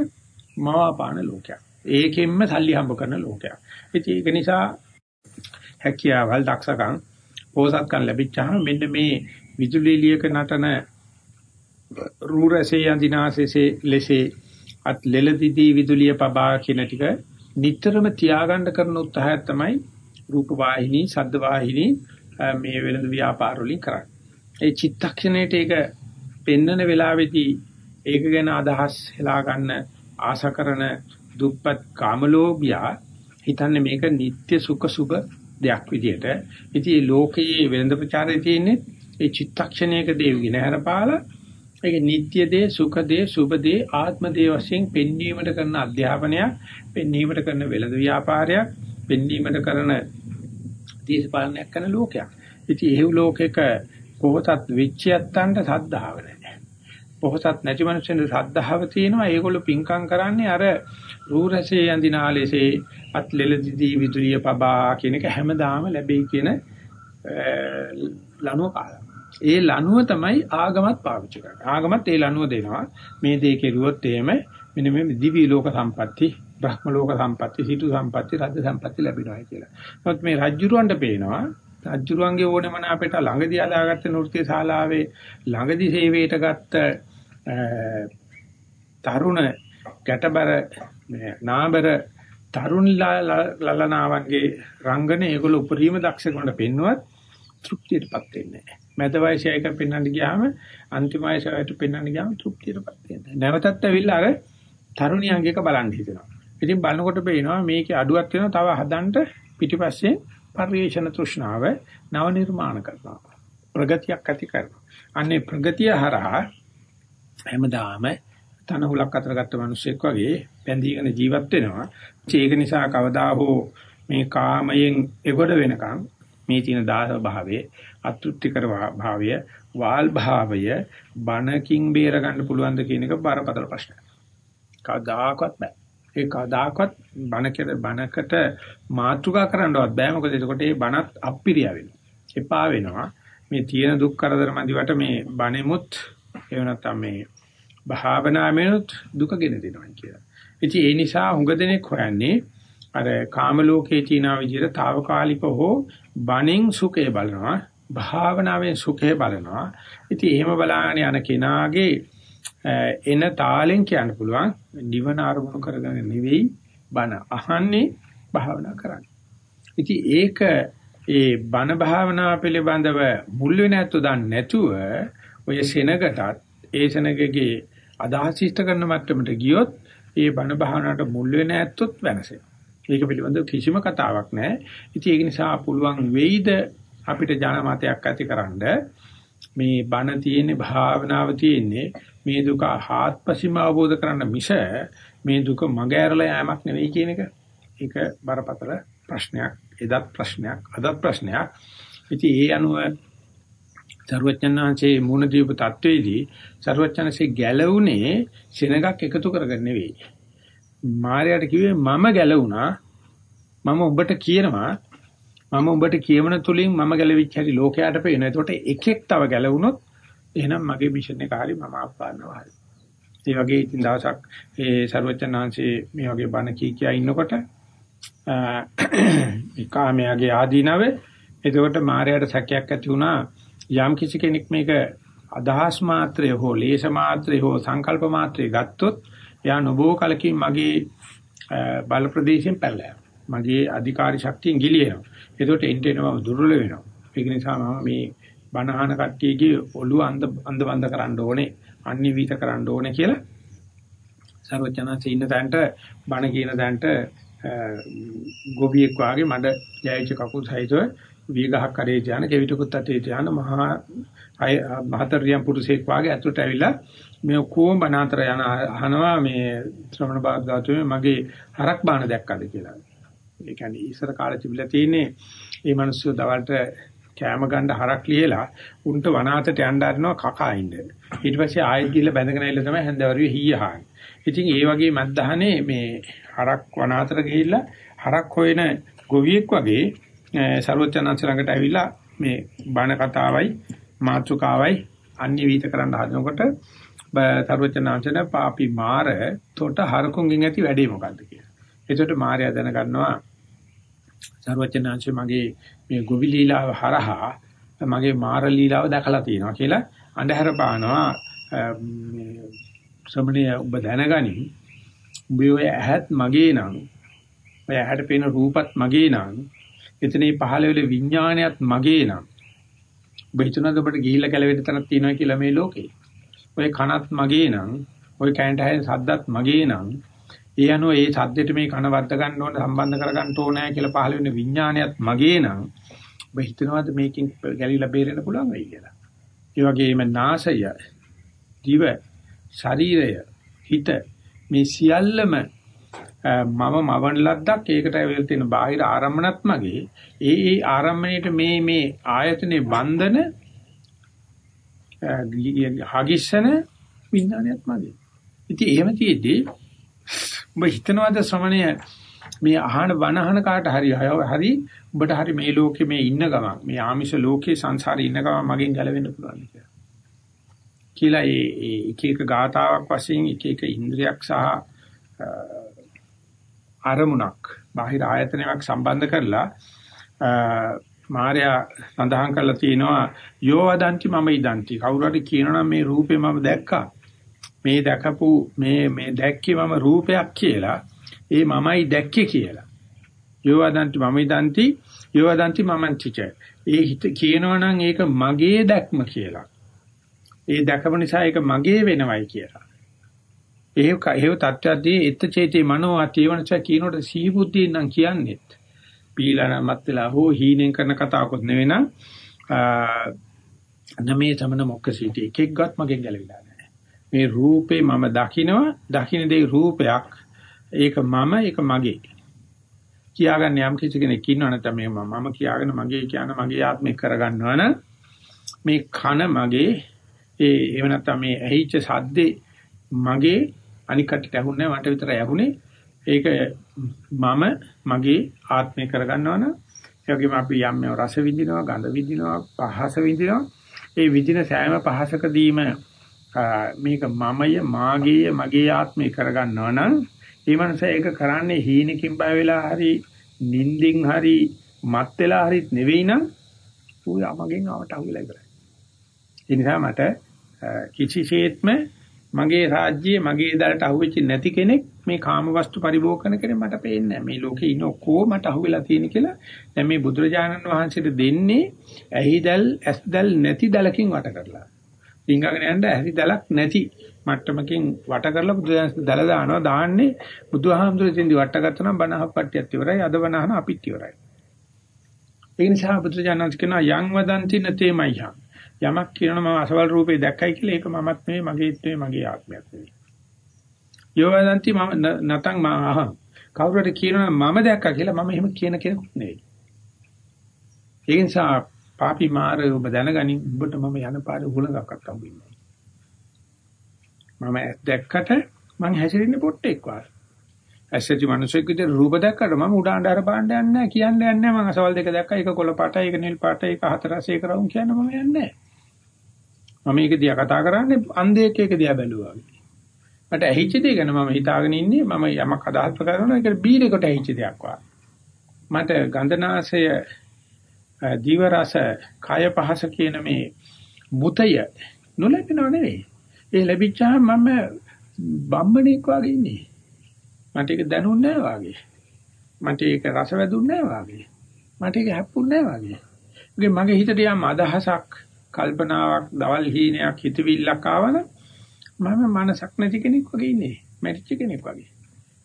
[SPEAKER 1] මවාපාන ලෝකයක්. ඒකෙන්ම සල්ලි හම්බ කරන ලෝකයක්. ඉතින් ඒක නිසා හැකියාවල් දක්ෂකම් පෝසත්කම් ලැබිච්චාම මෙන්න මේ විදුලිලියක නටන රූරසේ යන්දිනාසෙසේ ලෙසේ අත් ලෙලදිදී විදුලිය පබා කියන ටික නිතරම තියාගන්න කරන උත්සාහය තමයි රූප වාහිනී, ශබ්ද වාහිනී මේ වෙළඳ ව්‍යාපාර වලින් කරන්නේ. ඒ චිත්තක්ෂණයට ඒක පෙන්නන වෙලාවේදී ඒක ගැන අදහස් හෙලා ගන්න ආසකරන දුප්පත් කාමලෝභියා හිතන්නේ මේක නিত্য සුඛ සුභ දෙයක් විදියට. ඉතින් මේ ලෝකයේ වෙළඳ ප්‍රචාරයේ තියෙන්නේ ඒ චිත්තක්ෂණයක දේවගින හැරපාලා ඒක නিত্য දේ සුඛ දේ සුභ දේ ආත්ම දේ වශයෙන් පෙන්වීමට කරන අධ්‍යාපනයක්, පෙන්වීමට කරන වෙළඳ ව්‍යාපාරයක්, පෙන්වීමට කරන දේශපාලනයක් කරන ලෝකයක්. ඉතින් එහෙව් ලෝකෙක කොහොතත් වෙච්ච යත්තන්ට සද්ධාව නැහැ. පොහොසත් නැති මිනිස්සුන්ට සද්ධාව තියෙනවා. ඒගොල්ලෝ පිංකම් කරන්නේ අර රූරසේ යන්දිනාලේසේ අත් ලෙලදිදී විදුලිය පබා කියන එක හැමදාම ලැබෙයි කියන ලනුව කාලා. ඒ ලනුව තමයි ආගමත් පාවිච්චි කරන්නේ. ආගමත් ඒ ලනුව දෙනවා. මේ දේ කෙරුවොත් එහෙම මෙන්න මේ දිවි ලෝක සම්පatti, බ්‍රහ්ම ලෝක සම්පatti, සිටු සම්පatti, රාජ්‍ය සම්පatti ලැබෙනවා කියලා. නමුත් මේ රජ්ජුරුවන්ට පේනවා රජ්ජුරුවන්ගේ ඕනෙම අපිට ළඟදී අදාගත්ත නෘත්‍ය ශාලාවේ ළඟදී සේවයට ගත්ත තරුණ ගැටබර නාබර තරුණ ලලනාවන්ගේ රංගනේ ඒගොල්ලෝ උපරිම දක්ෂකමට පෙන්නුවත් තෘප්තියටපත් වෙන්නේ නැහැ. මැද වයසයක පෙන්වන්න ගියාම අන්තිම වයසයට පෙන්වන්න ගියාම තෘප්තියටපත් වෙන්නේ නැහැ. නැවතත් ඇවිල්ලා අර තරුණියන්ගේක බලන් හිතෙනවා. ඉතින් බලනකොට පේනවා මේකේ අඩුවක් වෙනවා තව හදන්න පිටිපස්සේ පරිේශන තෘෂ්ණාව නව නිර්මාණ කරනවා. ප්‍රගතියක් ඇති කරනවා. අන්නේ ප්‍රගතිය හරහා හැමදාම තනහුලක් අතර ගත්ත මිනිස්සෙක් වගේ බැඳීගෙන ජීවත් වෙනවා. ඒක නිසා කවදා හෝ මේ කාමයෙන් එගොඩ වෙනකන් මේ තියෙන දාස භාවයේ අතෘප්තිකර භාවය වාල් භාවය බණකින් බේර ගන්න පුළුවන්ද කියන එක බරපතල ප්‍රශ්නයක්. කවදාකවත් බෑ. ඒ කවදාකවත් බණකට බණකට මාතෘකා කරන්නවත් බෑ. මොකද එතකොට ඒ බණත් අප්පිරිය වෙනවා. එපා වෙනවා. මේ තියෙන දුක් කරදර මැදිවට මේ බණෙමුත් එහෙම නැත්නම් මේ භාවනාවෙනුත් දුක ගෙන දෙනවා කියලා. ඉතින් ඒ නිසා හුඟ දෙනෙක් හොයන්නේ අර කාම ලෝකයේ තියෙන විදිහට తాවකාලික හෝ බණෙන් සුඛය බලනවා භාවනාවෙන් සුඛය බලනවා. ඉතින් එහෙම බලාගෙන යන කෙනාගේ එන තාලෙන් කියන්න පුළුවන් නිවන අරමුණු කරගෙන නෙවෙයි බණ අහන්නේ භාවනා කරන්නේ. ඉතින් ඒක ඒ බණ භාවනා පිළිබඳව මුල් වෙන ඇත්ත දන්නේ නැතුව ඔය සෙනගටත් ඒ සෙනගගේ අදහස් ඉෂ්ට කරන මට්ටමට ගියොත් ඒ බණ භාවනාවට මුල් වෙන ඇත්තොත් වෙනසෙනවා. ඒක පිළිබඳව කිසිම කතාවක් නැහැ. ඉතින් ඒක නිසා පුළුවන් වෙයිද අපිට ජනමතයක් ඇතිකරනද මේ බණ තියෙන්නේ භාවනාව තියෙන්නේ මේ දුක ආත්පසීම අවබෝධ කරන්න මිස මේ දුක මග ඇරලා යෑමක් නෙවෙයි කියන එක. ඒක බරපතල ප්‍රශ්නයක්. එදත් ප්‍රශ්නයක්. අදත් ප්‍රශ්නයක්. ඉතින් ඒ අනුව සර්වඥාන්සේ මූණ දීපු තත්වයේදී සර්වඥාන්සේ ගැලවුනේ සෙනගක් එකතු කරගෙන නෙවෙයි. මාර්යාට කිව්වේ මම ගැලවුණා. මම ඔබට කියනවා මම ඔබට කියවන තුලින් මම ගැලවිච්ච හැටි ලෝකයට පේනවා. ඒකට එකෙක් තව ගැලවුණොත් එහෙනම් මගේ මිෂන් එක හරි මම ආපානවා හරි. ඒ වගේ ඉතින් දවසක් ඒ සර්වඥාන්සේ මේ වගේ බණ කී කියා ඉන්නකොට *coughs* ඒ කාමයාගේ ආදීනවේ එතකොට මාර්යාට සැකයක් ඇති වුණා යම් කිසි කෙනෙක් මේක අදහස් මාත්‍රය හෝ ලේස මාත්‍රය හෝ සංකල්ප මාත්‍රය ගත්තොත් එයා නොබෝ කලකින් මගේ බල ප්‍රදේශයෙන් පැනලා මගේ අධිකාරී ශක්තියෙන් ගිලිනවා. ඒකට එන්ට එනවා දුර්වල වෙනවා. ඒක නිසා මම මේ බණහන කට්ටියගේ ඔළුව අන්ද අන්ද බඳ කරන්න ඕනේ, අන්‍ය වීත කරන්න ඕනේ කියලා සර්වඥාන්සේ ඉන්න තැනට බණ කියන තැනට ගොවියෙක් වාගේ මඩ යයිච කකුල් සහිතව වීගහක් කරේ ධාන කෙවිතකුත් අතේ ධාන මහා අය මහතරියම් පුරුෂයෙක් වාගේ අතුරට ඇවිල්ලා මේ කොම් බනාතර යන අහනවා මේ ශ්‍රමණ බාග්ගාතුමේ මගේ හරක් බාන දැක්කද කියලා. ඒ කියන්නේ ඉස්සර කාලේ තිබිලා තියෙන්නේ මේ මිනිස්සු දවල්ට කෑම ගන්න හරක් ලියලා උන්ට වනාතට යන්න ආරිනවා කකා ඉන්න. ඊට පස්සේ ආයෙත් ගිහලා බැඳගෙන ඇවිල්ලා තමයි හැන්දවරුවේ හීයහන්නේ. ඉතින් ඒ වගේ මැද්දහනේ මේ හරක් වනාතට ගිහිල්ලා හරක් හොයන ගොවියෙක් වගේ සරුවචනංශ ළඟට ඇවිල්ලා මේ බණ කතාවයි මාතෘකාවයි අන්‍යවිත කරන්න හදනකොට සරුවචනංශන පාපි මාර තොට හරකුන්ගෙන් ඇති වැඩේ මොකද්ද? කියලා. එතකොට මාරයා දැනගන්නවා සරුවචනංශ මගේ මේ ගොවි ලීලාව හරහා මගේ මාර ලීලාව දැකලා තියෙනවා කියලා අඳුර පානවා. සමණේ ඔබ දැනගනි උඹේ ඇහත් මගේ නං ඔය ඇහැට පේන රූපත් මගේ නං එතනේ පහළ වෙල විඥානයත් මගේ නම් ඔබ හිතනද ඔබට ගිහිල්ලා ගැලවෙන්න තැනක් තියෙනවා කියලා මේ ලෝකේ ඔය කනත් මගේ නම් ඔය කැන්ට හැෙන සද්දත් මගේ නම් ඒ අනුව ඒ සද්දෙට මේ කන වද්ද ගන්න ඕන සම්බන්ධ කර ගන්න ඕනෑ කියලා පහළ වෙන විඥානයත් මගේ නම් ඔබ හිතනවාද මේකෙන් ගැලිලා බේරෙන්න පුළුවන් වෙයි කියලා. ඒ වගේම නාසය, දිව, ශරීරය, හිත මේ සියල්ලම මම මවන ලද්දක් ඒකට ඇවිල්ලා තියෙන බාහිර ආරම්මණත් මගේ ඒ ඒ ආරම්මණයට මේ මේ ආයතනේ බන්ධන හගිස්සන විඥානයත් මගේ. ඉතින් එහෙම තියෙද්දී ඔබ හිතනවාද ශ්‍රමණය මේ අහන වනහන කාට හරි හරි ඔබට හරි මේ ලෝකේ මේ ඉන්න ගමන් මේ ආමිෂ ලෝකේ සංසාරේ ඉන්න ගමන් මගෙන් ගැලවෙන්න පුළුවන් කියලා. කියලා ඒ එක එක ගාතාවක් වශයෙන් එක එක ඉන්ද්‍රියක් සහ අරමුණක් බාහිර ආයතනයක් සම්බන්ධ කරලා මාර්යා සඳහන් කරලා තියෙනවා යෝ වදන්ති මම ඉදන්ති. කවුරු හරි කියනනම් මේ රූපේ මම දැක්කා. මේ දැකපු මේ මේ දැක්කේ මම රූපයක් කියලා ඒ මමයි දැක්කේ කියලා. යෝ වදන්ති මම ඉදන්ති. යෝ වදන්ති මමන්තිච ඒ හිත කියනවනම් ඒක මගේ දැක්ම කියලා. ඒ දැකපු නිසා ඒක මගේ වෙනවයි කියලා. ඒක හේව තත්ත්වයේදී එත් චේතේ මනෝ අතීවනච කියනකොට සී බුද්ධියෙන් නම් කියන්නේත් පීලනමත් වෙලා හෝ හීනෙන් කරන කතාවකුත් නෙවෙයි නම් නමේ තමන මොක්කසීටි එකෙක්වත් මගෙන් ගැලවිලා නැහැ. මේ රූපේ මම දකිනවා දකින්න දේ රූපයක් ඒක මම ඒක මගේ. කියාගන්න යම් කිසි කෙනෙක් ඉන්නව නැත්නම් මේ මම කියාගෙන මගේ කියන මගේ ආත්මය කරගන්නවා නම් මේ කන මගේ ඒ එහෙම නැත්නම් මේ ඇහිච්ච සද්දේ මගේ අනික් කටට ඇහුන්නේ මට විතරයි ඇහුනේ. ඒක මම මගේ ආත්මය කරගන්නවනම් ඒ වගේම අපි යම් රස විඳිනවා ගඳ විඳිනවා පහස විඳිනවා. ඒ විඳින සෑම පහසකදීම මේක මමය මාගේය මගේ ආත්මය කරගන්නවනම් ඒ මනස ඒක කරන්නේ හීනකින් බය වෙලා හරි නිින්දින් හරි මත් වෙලා හරිත් නෙවෙයි නම් ඌ යමගෙන් ආවට අහුවෙලා ඉවරයි. ඒ නිසා මට කිසිසේත්ම මගේ රාජ්‍යයේ මගේ දලට අහුවෙච්ච නැති කෙනෙක් මේ කාම වස්තු පරිභෝග කරන කෙනෙක් මට පේන්නේ නැහැ. මේ ලෝකේ ඉන්න ඔක්කොම මට අහුවෙලා තියෙන කියලා. දැන් මේ බුදුරජාණන් වහන්සේට දෙන්නේ ඇහිදල් ඇස්දල් නැති දලකින් වට කරලා. ඩිංගගෙන යන්න ඇහිදලක් නැති මට්ටමකින් වට කරලා බුදුරජාණන් දල දානවා. දාන්නේ බුදුහාමුදුරේ තින්දි වට ගත්තනම් බණහප්පට්ටියත් ඉවරයි. අද බණහන අපිත් ඉවරයි. ඒ නිසා බුදුරජාණන් කියනවා යං වදන්ති නතේමයං යමක් කියනවා මම අසවල් රූපේ දැක්කයි කියලා ඒක මමත් නෙවෙයි මගේත් නෙවෙයි මගේ ආත්මයක් නෙවෙයි. යෝවදන්ති මම නැතන් මම අහ කවුරු හරි කියනවා මම දැක්කා කියලා මම එහෙම කියන කෙනෙකුත් නෙවෙයි. ඒ නිසා පාපි මාර ඔබ දැනගනි ඔබට මම යන පාරේ හුලඟක්වත් හම්බෙන්නේ මම දැක්කට මං හැසිරෙන්නේ පොට්ටෙක් වාගේ. ඇස්සති මිනිසෙක් විතර රූප දැක්කට මම උඩාණ්ඩ අර පාණ්ඩ යන්නේ නැහැ කියන්නේ නැහැ මම අසවල් දෙක දැක්කා ඒක කොළ පාටයි ඒක නිල් පාටයි ඒක හතරස් ඒක රවුම් කියන්න මම යන්නේ නැහැ. මම මේක දිහා කතා කරන්නේ අන්ධයෙක් ඒක දිහා බැලුවා වගේ. මට ඇහිච්ච දේ ගැන මම හිතාගෙන ඉන්නේ මම යමක් අදහස් කරනවා ඒක බීරේකට ඇහිච්ච දෙයක් වා. මට ගන්ධනාසය දිව රස කය පහස කියන මේ මුතය නොලැබෙනව නෙවෙයි. ඒ ලැබිච්චාම මම බම්බණෙක් වගේ ඉන්නේ. මට ඒක දැනුන්නේ නැහැ වාගේ. මට ඒක රස වැදුන්නේ නැහැ වාගේ. මට ඒක හැප්පුන්නේ නැහැ වාගේ. මගේ හිතට යම් අදහසක් කල්පනාවක්, දවල් හීනයක්, හිතවිල්ලක් ආවම මම මනසක් නැති කෙනෙක් වගේ ඉන්නේ. මැරිච්ච කෙනෙක් වගේ.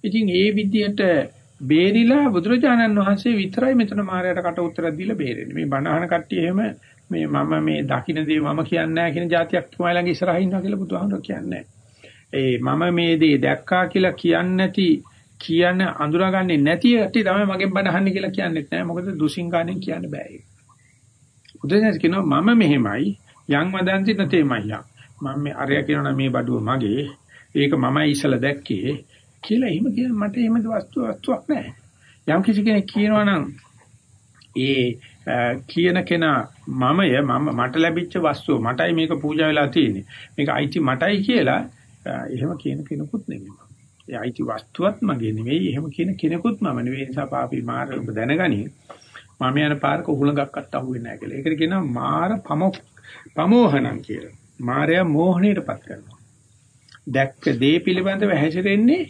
[SPEAKER 1] ඉතින් ඒ විදිහට බේරිලා බුදුරජාණන් වහන්සේ විතරයි මෙතන මායයට කට උත්තර දීලා බේරෙන්නේ. මේ බණහන කට්ටිය එහෙම මේ මම මේ දකින්න දේ මම කියන්නේ නැහැ කියන જાතියක් තමයි ළඟ ඉස්සරහින් ඉන්නවා කියලා බුදුහාමුදුරුවෝ කියන්නේ. ඒ මම මේ දේ දැක්කා කියලා කියන්නේ නැති කියන අඳුරගන්නේ නැති ඇටි තමයි මගෙන් බණහන්නේ කියලා කියන්නේත් නැහැ. මොකද දුසින්ගානෙන් කියන්න බෑ ඒක. බුදුසසුන කියනවා මම මෙහෙමයි යම් වදන්ති නැතේමయ్యා. මම මේ අරය කියනවා මේ බඩුව මගේ. ඒක මමයි ඉස්සලා දැක්කේ කියලා එහෙම කියන මට එහෙම වස්තු වස්තුවක් නැහැ. යම් කිසි කෙනෙක් කියනවා නම් ඒ කියන කෙනා මමය මම මට ලැබිච්ච වස්තුව මටයි මේක පූජා වෙලා තියෙන්නේ. මේක අයිති මටයි කියලා එහෙම කියන කෙනෙකුත් නෙමෙයි. ඒ අයිති වස්තුවත් මගේ නෙවෙයි. එහෙම කියන කෙනෙකුත් මම නෙවෙයි. ඒ නිසා පාපී මාර ඔබ දැනගනි. මම යන පාරක උහුලඟක්වත් අහුවෙන්නේ නැහැ කියලා. ඒකට කියනවා මාර පමෝහණම් කියලා. මායя මෝහණයටපත් කරනවා. දැක්ක දේ පිළිබඳව හැසිරෙන්නේ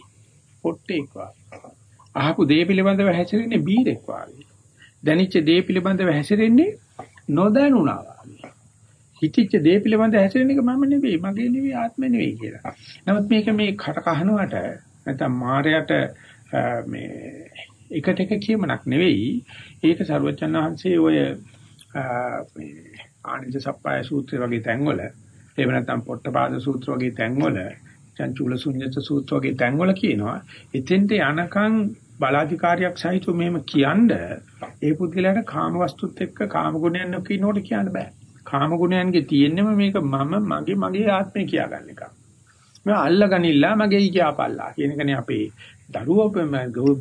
[SPEAKER 1] පොට්ටෙක් වාගේ. අහපු දේ පිළිබඳව හැසිරෙන්නේ බීරෙක් වාගේ. දැනිච්ච දේ පිළිබඳව හැසිරෙන්නේ නොදැනුණා වාගේ. හිතිච්ච දේ පිළිබඳව හැසිරෙන එක මම නෙවෙයි, මගේ නෙවෙයි, ආත්මෙ නෙවෙයි කියලා. නමුත් මේක මේ කට කහනවට නැත්නම් මායයට මේ එකට එක කියමනක් නෙවෙයි. ඒක සරුවචන් වහන්සේ ඔය මේ ආනිජ සප්පාය සූත්‍රය වගේ තැන්වල එහෙම නැත්නම් පොට්ටපාද සූත්‍ර වගේ තැන්වල චංචුල ශුන්්‍යත සූත්‍ර වගේ තැන්වල කියනවා එතෙන්ට යනකම් බලාධිකාරියක් සහිතව මෙහෙම කියනද ඒ පුද්ගලයාට කාම වස්තුත් එක්ක කාම ගුණයන් නොකිනෝට කියන්න බෑ. කාම ගුණයන්ගේ තියෙන්නම මේක මම මගේ මගේ ආත්මය කියාගන්න එක. මම අල්ලගනිලා මගේ කියාපල්ලා කියන එකනේ අපේ දරුවෝ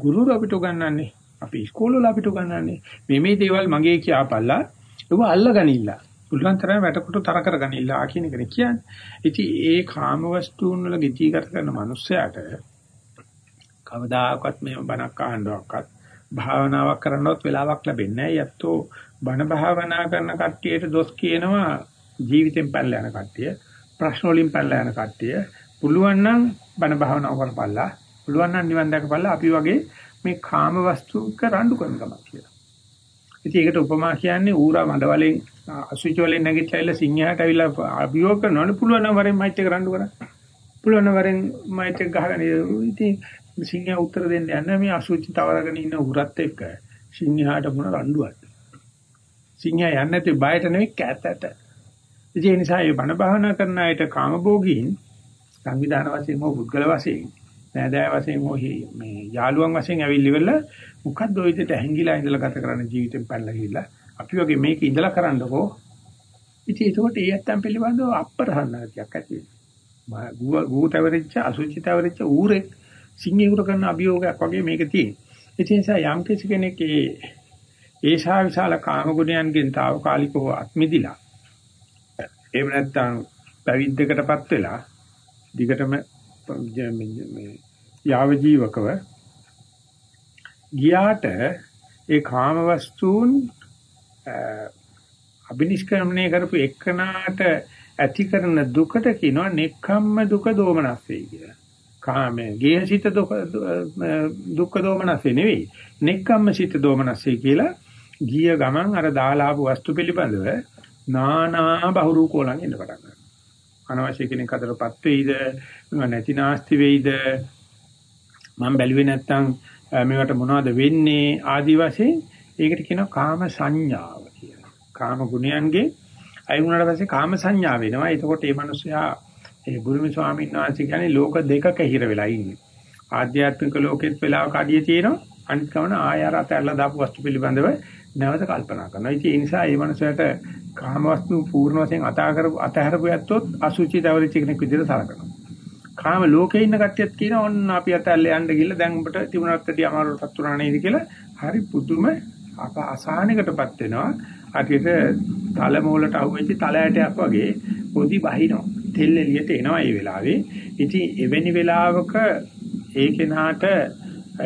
[SPEAKER 1] ගුරුවරු අපිට උගන්වන්නේ. අපි ඉස්කෝලේ වල අපිට උගන්වන්නේ. මේ මේ දේවල් මගේ කියාපල්ලා ඒව අල්ලගනිලා. පුළුවන් තරම් වැටකොට තර කරගනිලා කියන එකනේ කියන්නේ. ඉතින් ඒ කාම වස්තුන් වල ගිතිගත කරන මනුස්සයාට කවදාකවත් මේ බණක් අහන්නවක්වත් භාවනාවක් කරන්නවත් වෙලාවක් ලැබෙන්නේ නැහැ. යැත්තෝ බණ භාවනා කරන කට්ටියට දොස් කියනවා ජීවිතෙන් පැනලා යන කට්ටිය, ප්‍රශ්න වලින් පැනලා යන කට්ටිය. පුළුවන් නම් බණ භාවනාව කරපල්ලා, පුළුවන් නම් නිවන් දැකපල්ලා අපි වගේ මේ කාම වස්තුක රණ්ඩු කරන ගමන් කියලා. ඉතින් ඒකට උපමා කියන්නේ ඌරා මඩවලෙන් අසුචි වලින් නැගිටලා ඉල සිංහයාට අවිලා අභියෝග කරනවනේ පුළුවන් නම් වරෙන් මයිට් එක රණ්ඩු කරන්න. පුළුවන් නම් වරෙන් මයිට් එක ගහගෙන ඉතින් සිංහයා උත්තර දෙන්න යන්නේ මේ අසුචි තවරගෙන ඉන්න උරත් එක්ක සිංහයාට මොන රණ්ඩුවක්ද? සිංහයා යන්නේ නැති බයට නෙවෙයි කැතට. ඒ නිසා මේ බණ භාවනා කරන අයට කාමභෝගීන් සංවිධාන වශයෙන් හෝ පුද්ගල වශයෙන් නෑදෑ වශයෙන් හෝ මේ යාළුවන් වශයෙන් ඇවිල්ලිවල මොකද්ද ඔය විදිහට හැංගිලා ඉඳලා ගත කරන ජීවිතෙන් පැනලා ගිහිල්ලා අපි වගේ මේක ඉඳලා කරන්නකෝ. ඉතින් ඒකෝට ඒ ඇත්තන් පිළිබඳව අප්‍රහන්නතියක් ඇති වෙනවා. ගූතවරිච්ච අසුචිතවරිච්ච ඌරෙක් සිංහීකුර කරන අභියෝගයක් වගේ මේක තියෙන. ඒ නිසා යම් කිසි කෙනෙක් ඒ ඒෂා විශාල කාම ගුණයන්ගෙන් తాවකාලිකව අත්මිදිලා එහෙම නැත්නම් පැවිද්දකටපත් වෙලා දිගටම මේ යාව ජීවකව ගියාට ඒ කාම වස්තුන් අබිනිෂ්ක්‍රමණය කරපු එක්කනාට ඇති කරන දුකට කියනවා නෙක්ඛම්ම දුක දෝමනස්සේ කියලා. කාමයේ ගේහසිත දුක දුක්ඛ දෝමනස්සේ නෙවෙයි. නෙක්ඛම්ම සිත දෝමනස්සේ කියලා ගිය ගමන් අර දාලාපු වස්තු පිළිබඳව නානා බහුරු කෝලං එන්න පටන් ගන්නවා. අනවශ්‍ය කෙනෙක් අතරපත් වෙයිද නැති නාස්ති වෙයිද මම බැලුවේ නැත්තම් මේවට මොනවද වෙන්නේ ආදි වශයෙන් ඒකට කියනවා කාම සංඥාව කියලා. කාම ගුණයන්ගේ අයින් වුණාට පස්සේ කාම සංඥා වෙනවා. එතකොට මේ මිනිස්සයා ඒ ගුරුමි ස්වාමීන් වහන්සේ කියන්නේ ලෝක දෙකක හිර වෙලා ඉන්නේ. ආධ්‍යාත්මික ලෝකෙත් වෙලාවක අඩිය තියෙනවා. අනිත් කමන ආයාර අතහැරලා දාපු වස්තු පිළිබඳව නැවත කල්පනා කරනවා. ඉතින් ඒ නිසා මේ මනුස්සයාට කාම වස්තු පූර්ණ වශයෙන් අතා කරපු අතහැරපු ඇත්තොත් අසුචි දවරිච්ච කෙනෙක් විදිහට සලකනවා. කාම ලෝකේ ඉන්න කට්ටියත් කියන ඔන්න අපි අතල්ල යන්න ගිහලා දැන් උඹට තිබුණත් ඇති අමාරුවටපත් වුණා නේද කියලා හරි පුදුම අසහනයකටපත් වෙනවා. අටියට තල මූලට අහුවෙච්ච තල ඇටයක් වගේ පොඩි බහිනවා. තෙල් එළියට එනවා මේ වෙලාවේ. ඉතින් එවැනි වෙලාවක ඒ කෙනාට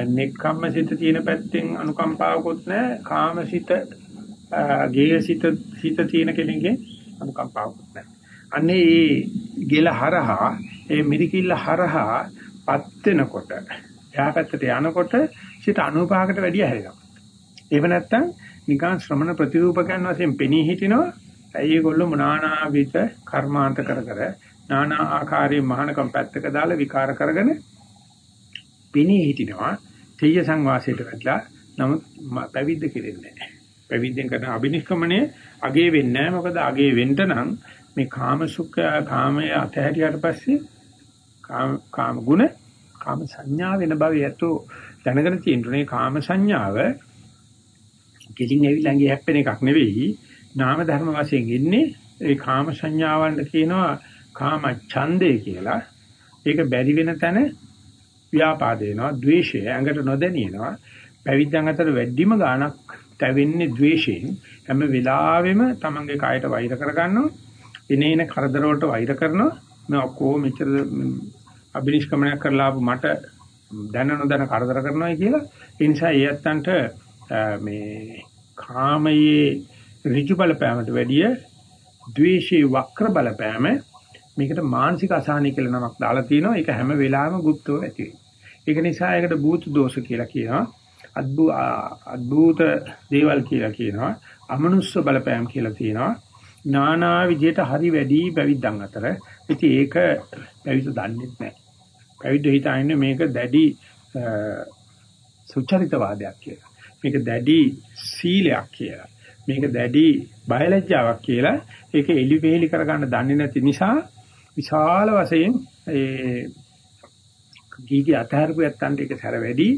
[SPEAKER 1] නෙක්ඛම්මසිත තියෙන පැත්තෙන් අනුකම්පාවකුත් නැහැ. කාමසිත ගේයසිත සිත තියෙන කෙනෙක්ගේ අනුකම්පාවකුත් නැහැ. අන්නේ මේ ගෙල හරහා ඒ මිරිකිල්ල හරහා පත් වෙනකොට එහා පැත්තට යනකොට සිත 95කට වැඩිය හැරෙනවා. එහෙම නැත්නම් නිකන් ශ්‍රමණ ප්‍රතිරූපකයන් වශයෙන් පෙනී හිටිනවා. ඇයි ඒගොල්ලෝ මොනානාවිත කර්මාන්ත කර කර නානා ආකාරයේ මහානකම් පැත්තක දාලා විකාර කරගෙන පෙනී හිටිනවා. තෙය සංවාසයට වැටලා නමුත් පැවිද්ද කෙරෙන්නේ නැහැ. පැවිද්දෙන් කරන අබිනිෂ්ක්‍මණය අගේ වෙන්නේ නැහැ. මොකද අගේ වෙන්න නම් මේ කාම සුඛ කාමයේ අතහැරියට පස්සේ කාම කාම ගුණ කාම සංඥා වෙන බව යැතු දැනගෙන තියෙනුනේ කාම සංඥාව. කිලින් ඇවිල්ලා ඇඟේ හැප්පෙන එකක් නෙවෙයි. නාම ධර්ම වශයෙන් ඉන්නේ ඒ කාම සංඥාවන්ට කියනවා කාම ඡන්දේ කියලා. ඒක බැරි වෙන තැන ව්‍යාපාද වෙනවා ද්වේෂය ඇඟට නොදැනියනවා පැවිද්දන් අතර වැඩිම ගාණක් තැවෙන්නේ ද්වේෂයෙන්. හැම වෙලාවෙම තමන්ගේ කායට වෛර කරගන්නවා. එනේන කරදර වලට වෛර කරනවා. මම ඔක්කොම මෙච්චර අබිනිෂ්ක්‍මණය කරලා ආපු මට දැන නොදැන කරදර කරනවා කියලා ඒ නිසා ඒ ඇත්තන්ට මේ කාමයේ ඍජු බලපෑමට වැඩිය ද්වේෂයේ වක්‍ර බලපෑම මේකට මානසික අසහනය කියලා නමක් දාලා තිනවා. ඒක හැම වෙලාවෙම গুপ্তව ඇති වෙනවා. ඒක නිසා ඒකට භූත දෝෂ කියලා කියනවා. අද්භූත දේවල් කියලා කියනවා. අමනුෂ්‍ය බලපෑම් කියලා තියෙනවා. නානා විදියට හරි වැඩි පැවිද්දන් අතර ඉතින් ඒක පැවිද්ද දන්නේ නැහැ පැවිද්ද හිතන්නේ මේක දැඩි සුචරිතවාදයක් කියලා. මේක දැඩි සීලයක් කියලා. මේක දැඩි බයලජ්ජාවක් කියලා ඒක එලි වෙලි කරගන්න දන්නේ නැති නිසා විශාල වශයෙන් ඒ ගීගේ අතහැරපු යත්තන්ට ඒක සැර වැඩි.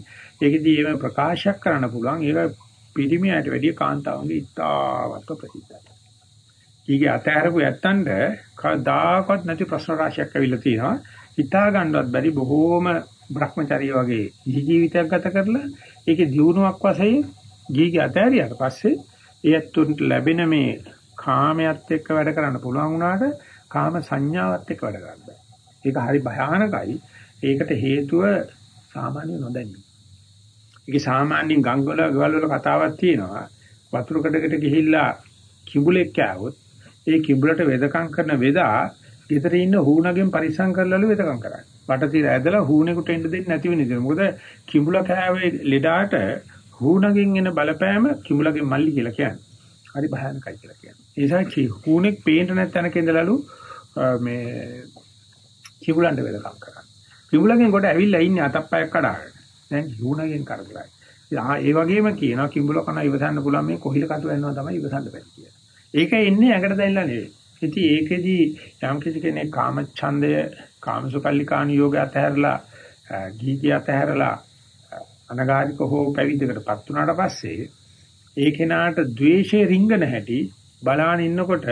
[SPEAKER 1] ඒකෙදී එහෙම ප්‍රකාශයක් කරන්න පුළුවන්. ඒක පිරිමියට වැඩිය කාන්තාවන්ගේ ඉතාමත් ප්‍රසිද්ධයි. ගීගේ අතහැරපු යත්තන්ට කවදාකවත් නැති ප්‍රශ්න රාශියක් ඇවිල්ලා තියෙනවා. හිතා ගන්නවත් බැරි බොහෝම Brahmacharya වගේ ජීවිතයක් ගත කරලා ඒකේ දියුණුවක් වශයෙන් ගීගේ අතෑරියට පස්සේ ඒත්තුන්ට ලැබෙන මේ කාමයට එක්ක වැඩ කරන්න පුළුවන් වුණාට කාම සංඥාවත් එක්ක වැඩ කරන්න බෑ. ඒක හරි භයානකයි. ඒකට හේතුව සාමාන්‍ය නොදැනීම. ඒකේ සාමාන්‍යයෙන් ගංගවල ගෙවල් වල කතාවක් තියෙනවා. වතුර කඩකට ගිහිල්ලා කිඹුලෙක් කෑවොත් ඒ කිඹුලට වෙදකම් කරන වෙදා ගෙදර ඉන්න හූනගෙන් පරිස්සම් කරලාලු වෙදකම් කරන්නේ. වටතිර ඇදලා හූනෙකුට එන්න දෙන්නේ නැති වෙන ඉතින්. මොකද කිඹුලා කෑවේ ලෙඩාට හූනගෙන් එන බලපෑම කිඹුලාගේ මල්ලි කියලා කියන්නේ. හරි භයානකයි කියලා කියන්නේ. ඒ නිසා හූනෙක් පේන්න නැත්නම් ඉඳලාලු මේ කිඹුලන්ට වෙදකම් කරන්නේ. කිඹුලාගෙන් කොට ඇවිල්ලා ඉන්නේ අතප්පයක් කඩාගෙන. දැන් හූනගෙන් කරදරයි. ඒ වගේම කියනවා කිඹුල කන ඉවසන්න පුළුවන් මේ කොහිල කටු වෙනවා තමයි ඉවසන්න බැරි කියලා. ඒක එන්නේ ඇඟට දැල්ලා නෙවෙයි. ඉතින් ඒකෙදි යම් කිසි කෙනෙක් කාමච්ඡන්දය කාමසුකල්ලිකාණ යෝගය අතහැරලා ගීතිය අතහැරලා අනගාരിക හෝ පැවිද්දකටපත් වුණාට පස්සේ ඒ කෙනාට ද්වේෂේ රිංගන හැටි බලාන ඉන්නකොට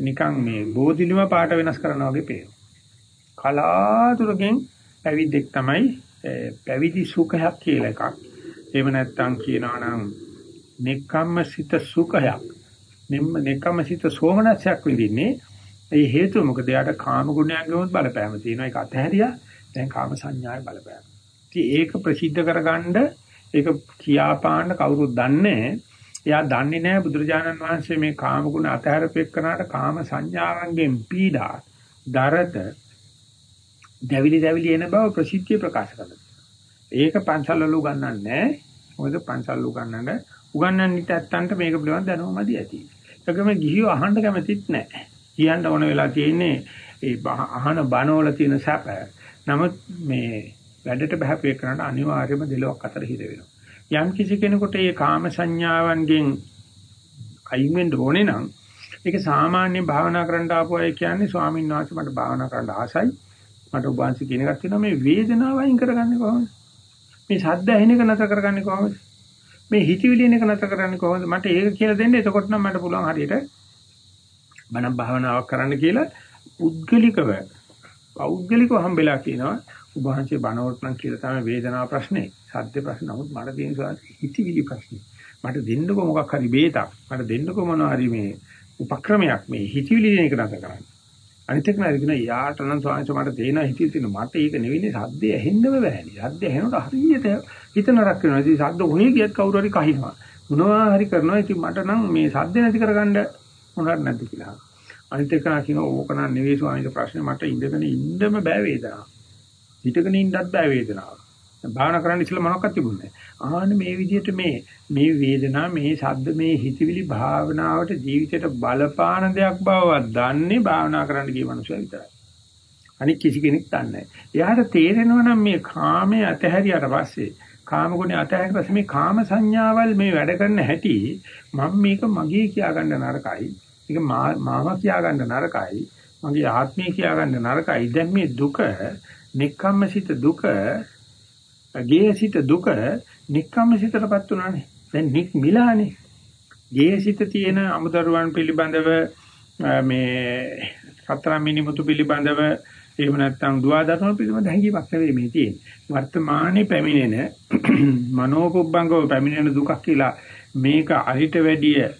[SPEAKER 1] නිකන් මේ බෝධිලිම පාට වෙනස් කරනවා වගේ පේනවා. කලාතුරකින් පැවිද්දෙක් තමයි පැවිදි සුඛයක් කියලා එකක්. එහෙම නැත්නම් කියනවා නම් නෙක්ඛම්මසිත සුඛයක් මෙම්ම නෙකමසිත සෝමනස්යක් විඳින්නේ ඒ හේතුව මොකද යාට කාම ගුණයන්ගේම බලපෑම තියෙනවා ඒක අතහැරියා දැන් කාම සංඥාවේ බලපෑම. ඉතින් ඒක ප්‍රසිද්ධ කරගන්න ඒක කියාපාන්න කවුරුත් දන්නේ එයා දන්නේ නැහැ බුදුරජාණන් වහන්සේ මේ කාම ගුණ අතහැරපෙන්නට කාම සංඥාවන්ගෙන් පීඩා දරත දැවිලි දැවිලි එන බව ප්‍රසිද්ධිය ප්‍රකාශ කළා. ඒක පන්සල්වල උගන්වන්නේ නැහැ. මොකද පන්සල් උගන්වන්න උගන්වන්න ඉතත්තන්ට මේක පිළිබඳ දැනුමක් ඇති. ඒකම ගිහියෝ අහන්න කැමතිත් නැහැ. කියන්න ඕන වෙලා තියෙන්නේ ඒ අහන බණවල තියෙන සැප. නමුත් මේ වැඩට බහපු එකනට අනිවාර්යයෙන්ම දෙලොක් අතර හිර වෙනවා. යම් කිසි කෙනෙකුට මේ කාම සංඥාවන්ගෙන් අයින් වෙන්න ඕනේ නම් ඒක සාමාන්‍ය භාවනා කරන්න ආපු අය කියන්නේ ස්වාමීන් වහන්සේ මට භාවනා කරන්න ආසයි. මට ඔබ වහන්සේ කියන එකක් තියෙනවා මේ වේදනාව අයින් කරගන්නේ කොහොමද? මේ ශබ්ද ඇහෙන එක නතර කරගන්නේ කොහොමද? මේ හිතවිලි එන එක නැතර කරන්නේ කොහොමද? මට ඒක කියලා දෙන්න. එතකොට නම් මට පුළුවන් හරියට බණ භාවනාවක් කරන්න කියලා පුද්ගලිකව පෞද්ගලිකව හම්බෙලා කියනවා. ඔබ වහන්සේ බණවට නම් කියලා තමයි වේදනාව ප්‍රශ්නේ. සද්ද ප්‍රශ්න නමුත් මට තියෙන සාධ හිතවිලි ප්‍රශ්නේ. මට දෙන්නකො මොකක් හරි බේතක්. මට දෙන්නකො මොනවා හරි මේ උපක්‍රමයක් මේ හිතවිලි දෙන එක නැතර කරන්නේ. අනිත් එක නේද කියන යාට නම් ස්වාමීන් මට තේන හිතේ තියෙන මට ඒක නෙවෙයි සද්දේ ඇහෙන්නම බෑනේ. සද්දේ ඇහෙනකොට හරියට හිත නරක වෙනවා. ඉතින් සද්ද උනේ කියත් කවුරු හරි කහිනවා. මොනවා හරි කරනවා. ඉතින් මට නම් මේ සද්ද නැති කරගන්න මොනවාක් නැද්ද කියලා. අනිත් එක කියන ඕක නම් නෙවෙයි ස්වාමීන් ප්‍රශ්නේ මට ඉඳගෙන ඉන්නම බෑ වේදනාව. හිටගෙන ඉන්නත් බෑ වේදනාව. භාවනා කරන්න ඉස්සෙල්ලා මොනවක්වත් තිබුණේ නැහැ. ආන්න මේ විදිහට මේ මේ වේදනා මේ ශබ්ද මේ හිතවිලි භාවනාවට ජීවිතයට බලපාන දෙයක් බවවත් දන්නේ භාවනා කරන්න ගිය මනුස්සයා විතරයි. අනික කිසි කෙනෙක් දන්නේ නැහැ. එයාට තේරෙනවා නම් මේ කාමයේ අතහැරියට පස්සේ කාම ගුණ අතහැරලා මේ කාම සංඥාවල් මේ වැඩ කරන හැටි මම මේක මගේ කියා ගන්න නරකයි. මේක මාව කියා ගන්න නරකයි. මගේ ආත්මය කියා ගන්න නරකයි. දැන් මේ දුක, නික්කම්මසිත දුක, ගේසිත දුක, නික්කම්මසිතටපත් උනානේ. දැන් නික් මිලානේ. ගේසිත තියෙන අමුදරුවන් පිළිබඳව මේ සතර මිනිමුතු පිළිබඳව එහෙම නැත්නම් දුවදරුවන් පිළිබඳව හැඟීමක් නෙවෙයි මේ තියෙන්නේ. වර්තමානයේ පැමිණෙන *clears throat* මනෝපුබ්බංගව පැමිණෙන දුකක් කියලා මේක අහිට වැඩිය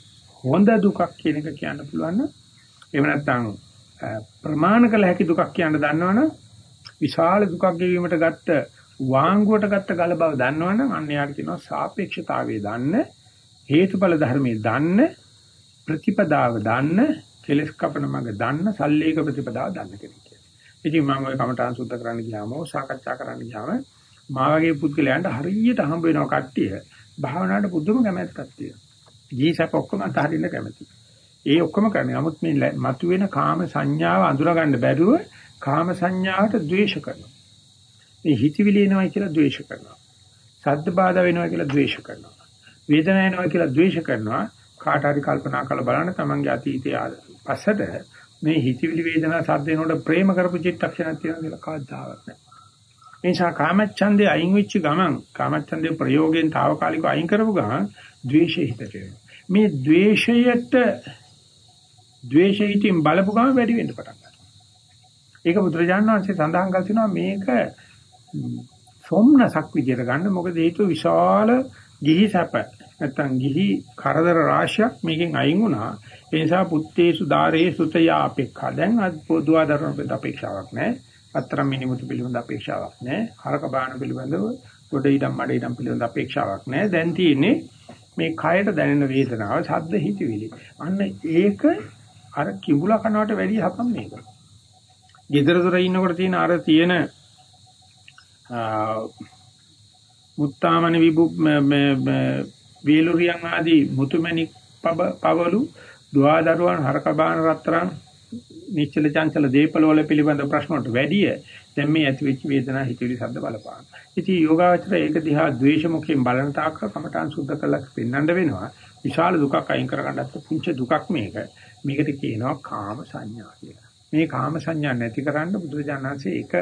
[SPEAKER 1] හොඳ දුකක් කියන එක කියන්න පුළුවන් නම් එහෙම නැත්නම් ප්‍රමාණ කළ හැකි දුකක් කියන්න දන්නවනම් විශාල දුකක් ගෙවීමට ගත්ත වාංගුවට ගත්ත ගල බව දන්නවනම් අන්න යාට කියනවා සාපේක්ෂතාවයේ දන්න හේතුඵල ධර්මයේ දන්න ප්‍රතිපදාව දන්න කෙලස් කපන මඟ දන්න සල්ලේක ප්‍රතිපදාව දන්න කෙනෙක්. ඉතින් මම ওই කමඨාන් සුද්ධ කරන්න ගියාම සාකච්ඡා කරන්න ගියාම මා වගේ පුද්ගලයන්ට හරියට හම්බ වෙනවා කට්ටිය භාවනාවට පුදුම කැමැත්තක් තියෙනවා. ජීසප් ඔක්කොම අතහරින්න කැමැති. ඒ ඔක්කොම කරන්නේ. නමුත් මේ මතුවෙන කාම සංඥාව අඳුර ගන්න බැරුව කාම සංඥාවට ද්වේෂ කරනවා. මේ හිතවිලි එනවා කියලා ද්වේෂ කරනවා. සද්ද බාධා වෙනවා කියලා ද්වේෂ කරනවා. වේදනාව එනවා කියලා ද්වේෂ කරනවා. කාට හරි කල්පනා කරලා බලන්න තමන්ගේ අතීතයේ පස්සට මේ හිතවිලි වේදනා සද්දේනොට ප්‍රේම කරපු චිත්තක්ෂණක් තියෙනවා කියලා කවදාවත් නැහැ. ඒ නිසා කාමච්ඡන්දේ අයින් වෙච්ච ගමන් කාමච්ඡන්දේ ප්‍රයෝගයෙන් తాවකාලිකව අයින් කරපු ගමන් ද්වේෂය හිතට එනවා. මේ ද්වේෂයට ද්වේෂයෙන් බලපු ගමන් වැඩි වෙන්න පටන් ගන්නවා. ඒක බුදුරජාණන් වහන්සේ සඳහන් කර තිනවා මේක සොම්නසක් විදියට ගන්න මොකද හේතුව විශාල ගිහි සැප නැත්තම් ගිහි කරදර රාශියක් මේකෙන් අයින් වුණා ඒ නිසා පුත්තේසු ධාරේ සුතයා අපේක්ෂා. දැන් අද පොදුවා දරන අපේක්ෂාවක් නැහැ. අතරම් මිනිමුතු පිළිබඳ අපේක්ෂාවක් නැහැ. හරක බාන පිළිබඳව ගොඩ ඉදම් මඩ ඉදම් පිළිබඳ අපේක්ෂාවක් නැහැ. දැන් තියෙන්නේ මේ කයට දැනෙන වේදනාව, ශබ්ද හිතවිලි. අන්න ඒක අර කිඹුලා කනවට වැඩිය හපම් මේක. gedara dora ඉන්නකොට තියෙන අර තියෙන මුත්තාමන විබු වේලුරියන් ආදී මුතුමැණික් පවලු දුවදරුවන් හරකබාන රත්තරන් නිශ්චල චංචල දීපල වල පිළිබඳ ප්‍රශ්න වලට වැඩිය දැන් මේ ඇති වෙච්ච වේදනා හිතවිලි ශබ්ද බලපාන. ඉතින් යෝගාවචර ඒක දිහා ද්වේෂමුඛයෙන් බලන තාක්ක කමඨාන් සුද්ධ කළා පෙන්වන්න වෙනවා. විශාල දුකක් අයින් කරගන්නත් පුංචි දුකක් මේක. මේකට කියනවා කාම සංඥා කියලා. මේ කාම සංඥා නැති කරන්න බුදුරජාණන්සේ එක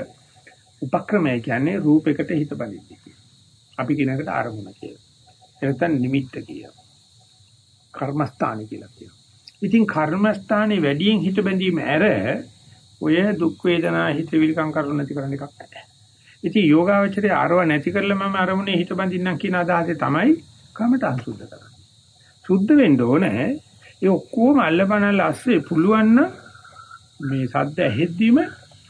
[SPEAKER 1] උපක්‍රමය කියන්නේ රූපයකට හිත බඳින්න අපි කියන එකට ආරමුණ කියලා. එතන නිමිත්ත කියනවා. කර්මස්ථාන කියලා කියනවා. ඉතින් කර්මස්ථානේ වැඩියෙන් හිත බැඳීම ඇර ඔය දුක් වේදනා හිත විලකම් කරු නැති කරන්න එකක් නැහැ. ඉතින් යෝගාවචරයේ ආරව නැති කරලා මම අරමුණේ හිත බඳින්නම් කියන අදහසේ තමයි කමට අසුද්ධ කරන්නේ. සුද්ධ වෙන්න ඕනේ. ඒ ඔක්කොම අල්ලපනල් ඇස්සේ පුළුවන් මේ සද්ද ඇහෙද්දීම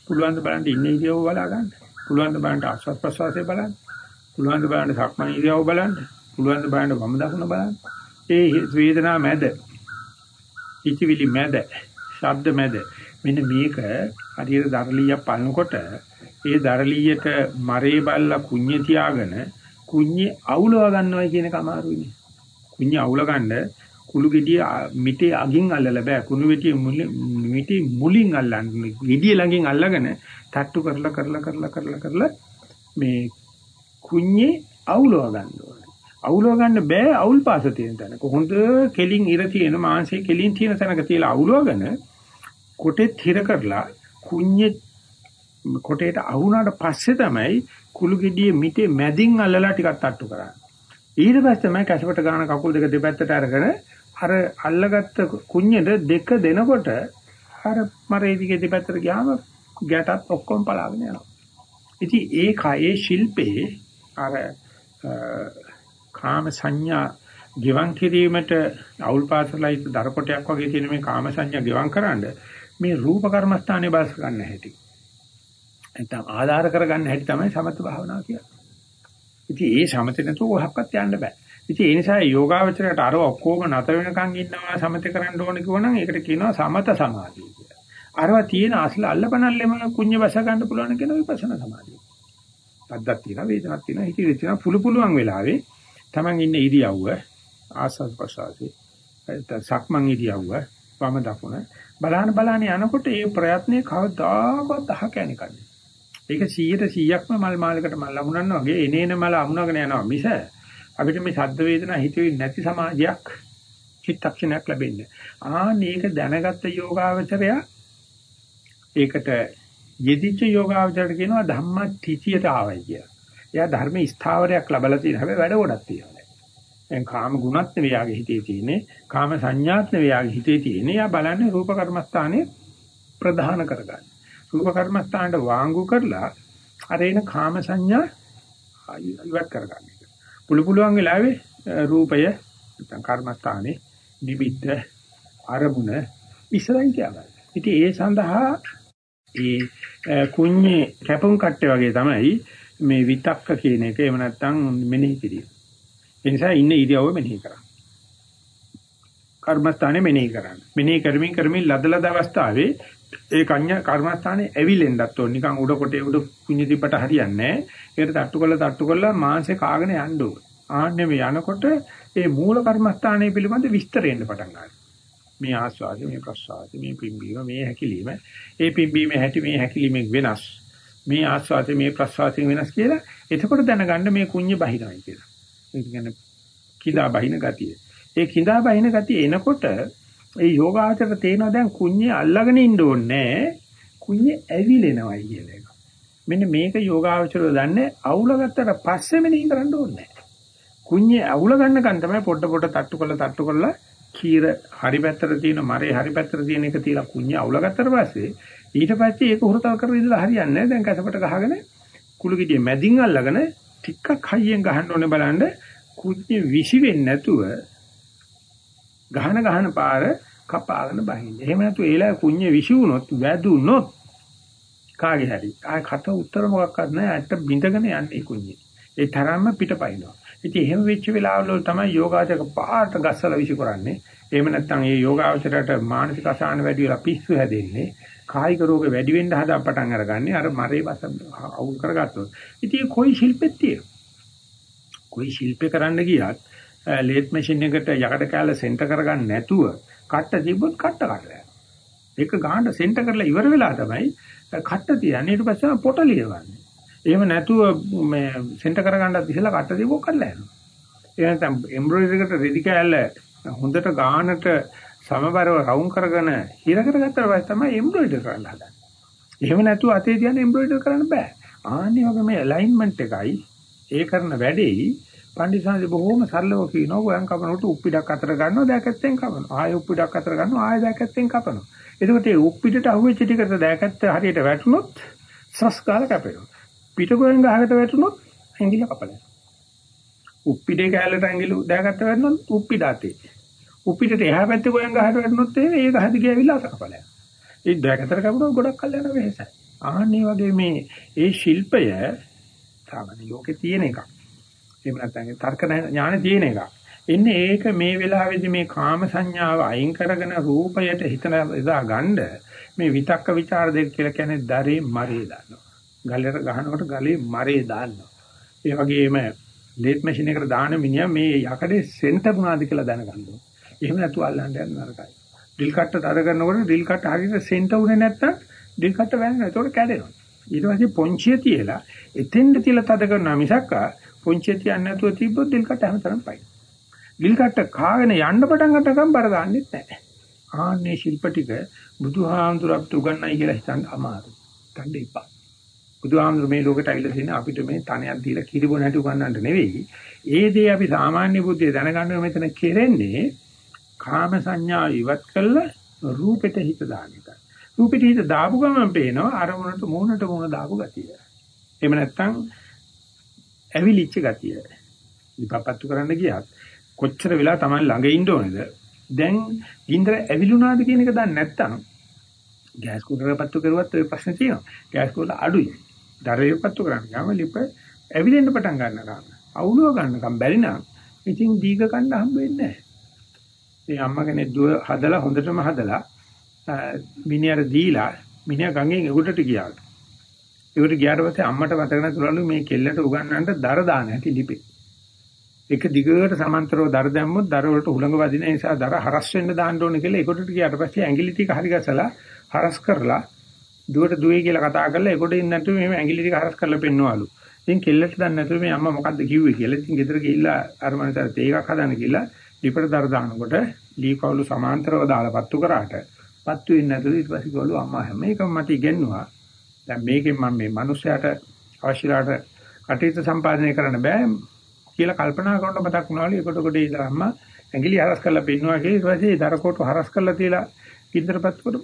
[SPEAKER 1] පුළුවන් ද බලන්න ඉන්නේ ඉරියව්ව බලා ගන්න. පුළුවන් ද බලන්න ආස්වාද ප්‍රසවාසය බලන්න. පුළුවන් ද බලන්න සක්මන් ඉරියව්ව බලන්න. පුළුවන් ද බලන්න වම දකුණ බලන්න. ඒ වේදනාව මැද හිතවිලි මැද, ශබ්ද මැද මෙන්න මේක හරියට දරලියක් පන්නකොට ඒ දරලියට මරේ බල්ලා කුඤ්ඤ තියාගෙන කුඤ්ඤේ අවුලව ගන්නවා කියන එක අමාරුයිනේ. කුඤ්ඤ අවුල ගන්න කුළු ගෙඩිය මිටේ අගින් අල්ලලා බෑ. කුණු වෙටිය මිටි මුලින් අල්ලන්න. ගෙඩිය ළඟින් අල්ලගෙන තට්ටු කරලා කරලා කරලා කරලා කරලා මේ කුඤ්ඤේ අවුලව ගන්න ඕනේ. අවුලව ගන්න බෑ අවුල් පාස තියෙන තැන. කොහොඳ කෙලින් ඉර තියෙන මාංශයේ කෙලින් තියෙන තැනක තියලා අවුලවගෙන කොටෙත් හිර කරලා කුඤ්ඤේ කොටේට අහුණාට පස්සේ තමයි කුළු ගෙඩියේ මිටේ මැදින් අල්ලලා ටිකක් තට්ටු කරන්නේ. ඊට පස්සේ තමයි කැසපට ගන්න කකුල් දෙක දෙපැත්තට අරගෙන අර අල්ලගත්ත කුඤ්ඤෙට දෙක දෙනකොට අර මරේ දිගේ දෙපැත්තට ගියාම ගැටත් ඔක්කොම පලාගෙන යනවා. ඉතින් ඒ කයේ ශිල්පේ අර කාම සංඥා ගෙවන් කිරීමට අවුල් පාසලයි දරකොටයක් වගේ තියෙන මේ කාම සංඥා ගෙවන් කරන්න මේ රූප කර්මස්ථානේ බස් ගන්න හැටි. නැත්නම් ආධාර කරගන්න හැටි තමයි සමත භාවනාව කියන්නේ. ඉතින් ඒ සමතේ නැතුව කොහොක්වත් යන්න බෑ. ඉතින් ඒ නිසා යෝගාවචරයට අර ඔක්කොම නතර වෙනකන් ඉන්නවා සමත කරන්න ඕනේ කියනනම් ඒකට කියනවා සමත සමාධිය කියලා. අරවා තියෙන අසල අල්ලපනල්ලෙම කුඤ්ඤ බස ගන්න පුළුවන් කියන විපස්සනා සමාධිය. පද්දක් තියෙනවා වේදනක් තියෙනවා හිතේ තියෙනවා පුළු පුළුවන් වෙලාවේ Taman ඉන්න ඉරියව්ව ආස්වාද ප්‍රසආසී සක්මන් ඉරියව්ව වම දකුණ බලහන් බලහන් යනකොට ඒ ප්‍රයත්නේ කවදාකවත් අහ කැණි කන්නේ. ඒක 100ට 100ක්ම මල් මාලයකට මල් අමුණනවා වගේ එනේන මල අමුණගෙන යනවා මිස අපිට මේ ශබ්ද වේදනා හිතෙන්නේ නැති සමාජයක් චිත්තක්ෂණයක් ලැබෙන්නේ. ආන්න ඒක දැනගත්ත යෝගාවචරය ඒකට යෙදිච්ච යෝගාවචරයට කියනවා ධම්මටිචියට ආවයි කියලා. එයා ධර්ම ස්ථාවරයක් ලබලා තියෙන හැබැයි වැඩ ගොඩක් තියෙනවා. දැන් කාම ගුණත් නෙවෙයි යාගේ හිතේ තියෙන්නේ, කාම සංඥාත් නෙවෙයි යාගේ හිතේ තියෙන්නේ. එයා බලන්නේ රූප කර්මස්ථානේ ප්‍රධාන කරගන්න. රූප කර්මස්ථානට වාංගු කරලා අර එන කාම සංඥා ඉවත් කරගන්න. පුළු පුළුවන් වෙලාවේ රූපය නැත්නම් කර්මස්ථානේ නිමිත්ත අරමුණ ඉස්සරහින් තියාගන්න. ඉතින් ඒ සඳහා ඒ කුඤ්ඤේ කැපුම් කට්ටේ වගේ තමයි මේ විතක්ක කියන එක එහෙම නැත්නම් මෙනෙහි කිරීම. ඒ නිසා ඉන්න ඉරියව්ව මෙනෙහි කරන්න. කර්මස්ථානේ මෙනෙහි කරන්න. මෙනෙහි කරමින් කරමින් ලදලද අවස්ථාවේ ඒ කඤ්ඤා කර්මස්ථානේ ඇවිලෙන්නත් ඕන. නිකන් උඩ කොටේ උඩ කුඤ්ඤ තිබ්බට හරියන්නේ නැහැ. ඒකට තට්ටු කරලා තට්ටු කරලා මාංශේ කාගෙන යන්න ඕන. ආන්නේ මේ යනකොට ඒ මූල කර්මස්ථානයේ පිළිබඳ විස්තරෙන්න පටන් ගන්නවා. මේ ආස්වාදය, මේ ප්‍රසආදය, මේ පිම්බීම, මේ හැකිලිම, ඒ පිම්බීමේ හැටි මේ හැකිලිමෙන් වෙනස්. මේ ආස්වාදය, මේ ප්‍රසආදයෙන් වෙනස් කියලා එතකොට දැනගන්න මේ කුඤ්ඤ බහිනවයි කියලා. ඒ කියන්නේ කිඳා බහින ගතිය. ඒ කිඳා බහින ගතිය එනකොට ඒ යෝගාචර තේනවා දැන් කුඤ්ඤේ අල්ලගෙන ඉන්න ඕනේ කුඤ්ඤේ ඇවිලෙනවයි කියන එක. මෙන්න මේක යෝගාචරය දන්නේ අවුල ගත්තට පස්සේ මෙනෙහි කරන්න ඕනේ කුඤ්ඤේ අවුල ගන්නකන් තමයි පොඩ පොඩ තට්ටු කරලා තට්ටු කරලා කීර හරි පැත්තට තියෙන මරේ හරි පැත්තට තියෙන එක තියලා කුඤ්ඤ අවුල ගත්තට පස්සේ ඊට පස්සේ ඒක හුරතල් කරලා ඉඳලා හරියන්නේ නැහැ. දැන් කැසපට ගහගෙන කුළු ගෙඩිය මැදින් අල්ලගෙන ටිකක් හයියෙන් ගහන්න ඕනේ බලන්න කුඤ්ඤ විසි වෙන්නේ නැතුව ගහන ගහන පාර කපාගෙන බහින්න. එහෙම නැතු ඒලා කුඤ්ඤ විසි වුණොත් වැදුනොත් කාගේ හරි ආය කට උත්තර මොකක්වත් නැහැ. ඇත්ත බිඳගෙන යන්නේ කුඤ්ඤේ. ඒ තරම්ම පිටපයින්නවා. ඉතින් එහෙම වෙච්ච වෙලාවවල තමයි යෝගාචක පාට ගස්සලා විසි කරන්නේ. එහෙම නැත්නම් මේ යෝගාචරයට මානසික අසහන වැඩි වෙලා පිස්සු හැදෙන්නේ. කායික රෝග වැඩි වෙන්න හදා පටන් අරගන්නේ අර මරේ බස අවුල් කරගත්තොත්. ඉතින් කොයි ශිල්පෙත් තියෙන. කොයි ශිල්පේ කරන්න ගියත් ලේත් මැෂින් එකට යකඩ කෑල්ල සෙන්ටර් කරගන්න නැතුව කට්ට තිබ්බොත් කට්ට කඩලා ඒක ගානට සෙන්ටර් කරලා ඉවර වෙලා තමයි කට්ට තියන්නේ ඊට පස්සේ පොට ලියවන්නේ. එහෙම නැතුව මේ සෙන්ටර් කරගන්නත් ඉස්සලා කට දීපෝ කරලා යනවා. ඒ නැත්නම් එම්බ්‍රොයිඩරි එකට රෙදි කෑල්ල හොඳට ගානට සමබරව රවුම් කරගෙන හිර කරගත්තා පස්සේ තමයි එම්බ්‍රොයිඩරි කරන්න හදන්නේ. එහෙම නැතුව අතේ තියන එම්බ්‍රොයිඩරි කරන්න බෑ. ආන්නේ වගේ මේ ඇලයින්මන්ට් එකයි ඒ කරන වැඩේයි පණ්ඩිතසාරි බොහොම සරලව කියනවා ගෝයන් කපනකොට උප්පිඩක් අතර ගන්නවා දැකැත්තෙන් කපනවා. ආයෙ උප්පිඩක් අතර ගන්නවා ආයෙ දැකැත්තෙන් කපනවා. එතකොට ඒ උප්පිඩට අහුවෙච්ච ටිකට දැකැත්ත හරියට වැටුනොත් සස් කාල කැපෙනවා. පිටකොෙන් ගහකට වැටුනොත් ඇඟිල්ල කපලා. උප්පිඩේ කැලලට ඇඟිලු දැගත්ත වැටුනොත් උප්පිඩාතේ. උප්පිඩට එහා පැත්තේ කොහෙන් ගහකට වැටුනොත් ඒ ගහදි ගියවිලා අත කපලා. ඒ දැගතර කපුණා ගොඩක් කල් යන වෙහසයි. ආන්නේ වගේ මේ ඒ ශිල්පය සාමාන්‍ය ලෝකේ තියෙන එකක්. එහෙම නැත්නම් තර්ක ඥාන තියෙන එකක්. එන්නේ ඒක මේ වෙලාවේදී මේ කාම සංඥාව අයින් කරගෙන රූපයට හිත එදා ගන්න මේ විතක්ක ਵਿਚාර දෙක කියලා කියන්නේ දරේ මරේ දානවා. ගලට ගහනකොට ගලේ මරේ දාන්නවා. ඒ වගේම ලේත් මැෂින් එකට දාන මිනිහා මේ යකඩේ සෙන්ටර් මොනවාද කියලා දැනගන්න ඕනේ. එහෙම නැතුව අල්ලන්න යන නරකයි. ඩ්‍රිල් කට්ට තර කරනකොට ඩ්‍රිල් කට්ට හරියට සෙන්ටර් උනේ නැත්තම් ඩ්‍රිල් කට්ට වැවෙනවා. ඒතකොට කැඩෙනවා. ඊට පස්සේ පොන්චිය තියලා එතෙන්ද තියලා තද කරනවා මිසක් පොන්චිය තියන්නේ නැතුව තිබ්බොත් ඩ්‍රිල් කට්ට හැමතරම් පයි. ඩ්‍රිල් කට්ට කාගෙන යන්න පටන් ගන්නකම් බර දාන්නෙත් නැහැ. ආන්නේ ශිල්ප ටික බුදුහාමුදුරුවෝ උගන්වයි කියලා හිතන්න අමාරුයි. ගන්න එපා. බුදුහාමුදුරු මේ ලෝකෙට ඇවිල්ලා තියෙන අපිට මේ තනයක් දීලා කිරිබොන හැටි උගන්වන්නට නෙවෙයි. ඒ දේ අපි සාමාන්‍ය බුද්ධිය දැනගන්න මෙතන කෙරෙන්නේ කාම සංඥා ඉවත් කළා රූපෙට හිත දාන එක. රූපෙට හිත දාපු ගමන් පේනවා අරමුණට මූණට මූණ දාපු ගතිය. එහෙම නැත්නම් ඇවිලිච්ච ගතිය. විපපත්තු කරන්න ගියත් කොච්චර වෙලා Taman ළඟ ඉන්න ඕනේද? දැන් ගින්දර ඇවිලුණාද කියන එක දන්නේ නැත්නම් ගෑස් කුකරේ පත්තු කරුවත් ඔය ප්‍රශ්නේ තියෙනවා. ගෑස් කුකර අඩුයි. දරේ පත්තු කරන්න ගාම ලිප ඇවිලෙන්න පටන් ගන්නවා. අවුලව ගන්නකම් බැරි නම් ඉතින් දීග ගන්න හම්බ වෙන්නේ නැහැ. මේ අම්මා කෙනෙක් දුව හදලා හොඳටම හදලා මිනිහට දීලා මිනිහා ගඟෙන් එගොඩට ගියා. ඒකට ගියාට පස්සේ අම්මට මතක නැතුළලු මේ කෙල්ලට උගන්වන්න දර දාන හැටි ලිපේ. එක දිගට සමාන්තරව දර දැම්මොත් දර වලට හුළඟ වදින නිසා දර හරස් වෙන්න දාන්න ඕනේ කියලා ඒකට ගියාට පස්සේ ඇඟිලි ටික හරි ගසලා හරස් කරලා දුවට දුවේ කියලා කතා කරලා ඒකට ඉන්න නැතුව මෙහෙම ඇඟිලි ටික හරස් කරලා පෙන්නවලු. ඉතින් කෙල්ලට දන්නේ නැතුව මේ අම්මා මොකද්ද කිව්වේ කියලා. ඉතින් ගෙදර ගිහිල්ලා අර මනසට තේ එකක් හදන්න කියලා ලිපට දර දානකොට ලී කවුළු සමාන්තරව දාලා පත්තු කරාට පත්තු වෙන්නේ නැතුව ඊට පස්සේ ගෝලු අම්මා හැම එකම මට ඉගෙනුවා. දැන් මේකෙන් මම මේ මිනිස්සයාට අවශ්‍යලාට කටයුතු සම්පාදනය කරන්න බෑ කියලා කල්පනා කරනකොට මතක් වුණාලු ඒකට කොට ඉඳලා අම්මා ඇඟිලි හරස් කරලා පෙන්නවා කියලා ඊට පස්සේ දරකොට හරස් කරලා තියලා කින්දරපත් කොට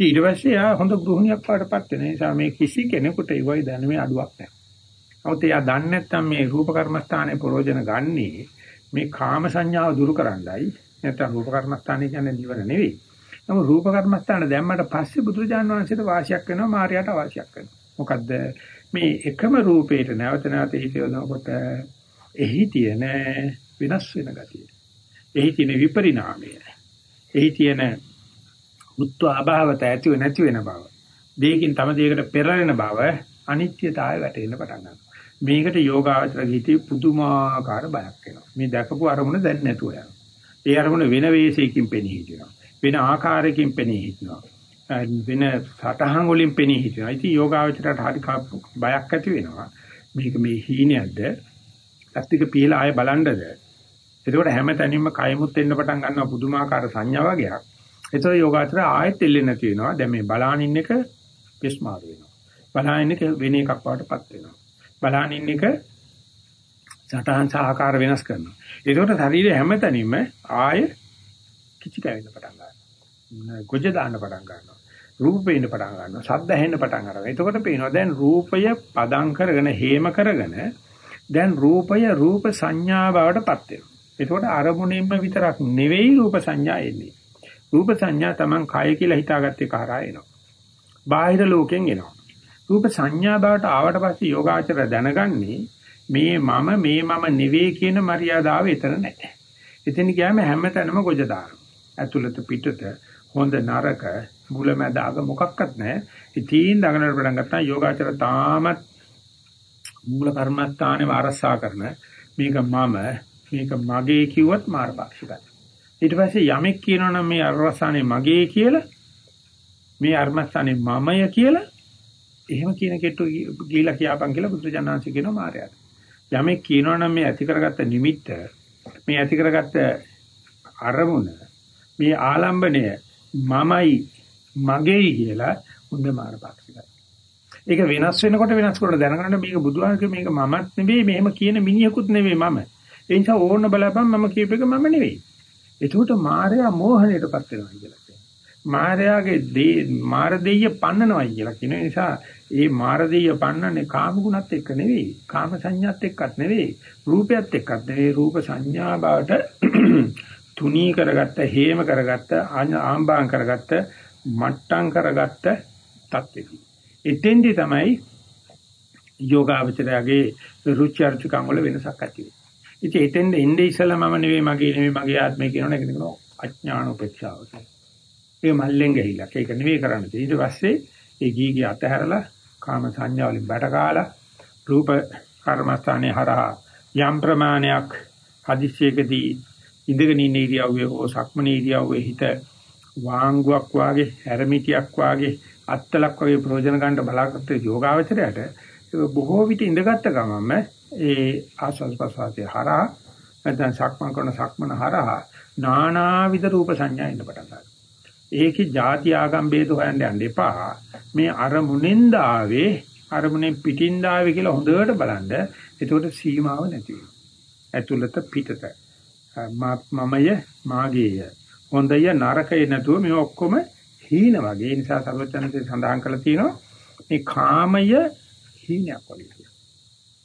[SPEAKER 1] ඇවිදුනා. ඊට පස්සේ ආ හොඳ ගෘහණියක් වඩපත් වෙන නිසා මේ කිසි කෙනෙකුට ඒ වගේ දැනුමේ අඩුවක් නැහැ. නමුත් එයා දන්නේ නැත්නම් මේ රූප කර්මස්ථානයේ ප්‍රෝජන ගන්නේ මේ කාම සංඥාව දුරු කරන්නයි නැත්නම් රූප කර්මස්ථානය කියන්නේ නිවර නෙවෙයි. නමුත් රූප කර්මස්ථාන දැම්මට පස්සේ බුදුරජාණන් වහන්සේට වාසියක් වෙනවා මායයට වාසියක් වෙනවා. මොකද්ද මේ එකම රූපේට නැවත නැවත හිතවනකොට එහි තියෙන වෙනස් වෙන ගතිය. එහි තියෙන විපරිණාමය. එහි තියෙන උත්ව අභාවත ඇතිව නැති වෙන බව. දෙයකින් තම දෙයකට පෙරලෙන බව අනිත්‍යතාවය වැටෙන්න පටන් ගන්නවා. මේකට යෝගාචර ගීතේ පුදුමාකාර බයක් එනවා. මේ දැකපු අරමුණ දැන් නැතුව යනවා. ඒ අරමුණ වෙන වේශයකින් පෙනී හිටිනවා. වෙන ආකාරයකින් පෙනී හිටිනවා. වෙන සටහන් වලින් පෙනී හිටිනවා. ඉතින් යෝගාචරයට හරි බයක් ඇති වෙනවා. මේක මේ හීනයක්ද? ඇත්තික පීලා ආය බලන්නද? එතකොට හැම තැනින්ම කයමුත් එන්න පටන් ගන්නවා පුදුමාකාර සංඥා වගේක්. ඒතර යෝගාචර ආයෙත් එල්ලෙන්නේ නැති වෙනවා. දැන් මේ බලානින් එක පිස්මාරු වෙනවා. බලානින් එක වෙන එකක් වඩටපත් වෙනවා. බලානින් එක සටහන් සහ ආකාර වෙනස් කරනවා. ඒකට ශරීරය හැමතැනින්ම ආය කිචි කැවෙන්න පටන් ගන්නවා. ගොජ දාන්න පටන් ගන්නවා. රූප පේන්න පටන් ගන්නවා. ශබ්ද ඇහෙන්න පටන් ගන්නවා. එතකොට පේනවා දැන් රූපය පදම් කරගෙන හේම කරගෙන දැන් රූපය රූප සංඥා බවට පත් වෙනවා. එතකොට අරමුණින්ම විතරක් නෙවෙයි රූප සංඥා එන්නේ. රූප සංඥා Taman කය කියලා හිතාගත්තේ කරා එනවා. බාහිර ලෝකෙන් එනවා. රූප සංඥා බවට ආවට පස්සේ යෝගාචර දැනගන්නේ මේ මම මේ මම නෙවෙයි කියන මරියාදාව එතන නැහැ. එතන ගියාම හැමතැනම ගොජ දානවා. ඇතුළත පිටත හොඳ නරක මුලමැද අග මොකක්වත් නැහැ. ඉතින් දඟලන පටන් ගත්තා යෝගාචර තාමත් මූල කර්මස්ථානේ වාරසා කරන මේක මම මේක මගේ කිව්වත් මාර්ගපාක්ෂිකයි. ඊට පස්සේ යමෙක් කියනවනම් මේ අරවසානේ මගේ කියලා මේ අර්මස්ථානේ මමය කියලා එහෙම කියන කෙට්ටු ගිහිලා කියාපන් කියලා බුදුජානනාංශ කියනවා මායයට. යමෙක් කියනවනම් මේ ඇති කරගත්ත නිමිත්ත මේ ඇති කරගත්ත අරමුණ මේ ආලම්බණය මමයි මගේයි කියලා හොඳ මාර්ගපාක්ෂිකයි. ඒක වෙනස් වෙනකොට වෙනස් කරලා දැනගන්න මේක බුදුහාමගේ මේක මමත් නෙවෙයි මෙහෙම කියන මිනිහෙකුත් නෙවෙයි මම. ඒ නිසා ඕන බලපන් මම කියප එක මම නෙවෙයි. එතකොට මායя මෝහණයටපත් වෙනවා කියලා කියනවා. මායාගේ දේ මාර දෙය පන්නනවා කියලා කියන නිසා ඒ මාර දෙය පන්නන්නේ කාම ගුණත් එක්ක නෙවෙයි. කාම සංඥාත් එක්කත් නෙවෙයි. රූපයත් එක්කත් නෙවෙයි. රූප සංඥා බවට *clears throat* තුනී කරගත්ත, හේම කරගත්ත, ආම්බාම් කරගත්ත, මට්ටම් කරගත්ත තත්ත්වෙකි. එතෙන්දි තමයි යෝගාවචරයේ රුචි අරුචිකම් වල වෙනසක් ඇති වෙන්නේ. ඉතින් එතෙන්ද ඉන්නේ ඉස්සලා මම නෙවෙයි මගේ නෙවෙයි මගේ ආත්මය කියනවනේ ඒක නෙවෙයි අඥාන උපේක්ෂාව කියන්නේ. ඒ මල්ලෙන් ගහිලා ඒක නෙවෙයි කරන්න තියෙන්නේ. ඊට පස්සේ ඒ ගීගේ අතහැරලා කාම සංඥා වලින් බැටකාලා රූප කර්මස්ථානේ හරහා යම් ප්‍රමාණයක් හදිස්සියකදී ඉඳගෙන ඉන්න ඉරියව්වේ හෝ සක්මනේ ඉරියව්වේ හිත වාංගුවක් වාගේ හැරමිටියක් වාගේ අත්තලක් වගේ ප්‍රයෝජන ගන්න බලාපොරොත්තු යෝගාවචරයට බොහෝ විට ඉඳගත්ත ගමන්ම ඒ ආස්වාද ප්‍රසවාසයේ හරහා නැත්නම් සක්මන් කරන සක්මන හරහා නානාවිද රූප සංඥා ඉන්න පටන් ගන්නවා. ඒකේ ಜಾති ආගම් ભેද හොයන්න යන්න එපා. මේ අරමුණෙන් දාවේ අරමුණෙන් පිටින් දාවේ කියලා හොඳට බලන්න. එතකොට සීමාව නැති වෙනවා. ඇතුළත පිටත. මමය මාගේය. හොඳය නරකය නැතුව මේ ඔක්කොම හීන වගේ. ඒ නිසා සර්වචන්දේ සඳහන් කරලා තියෙනවා මේ කාමය හීනයක් වගේ.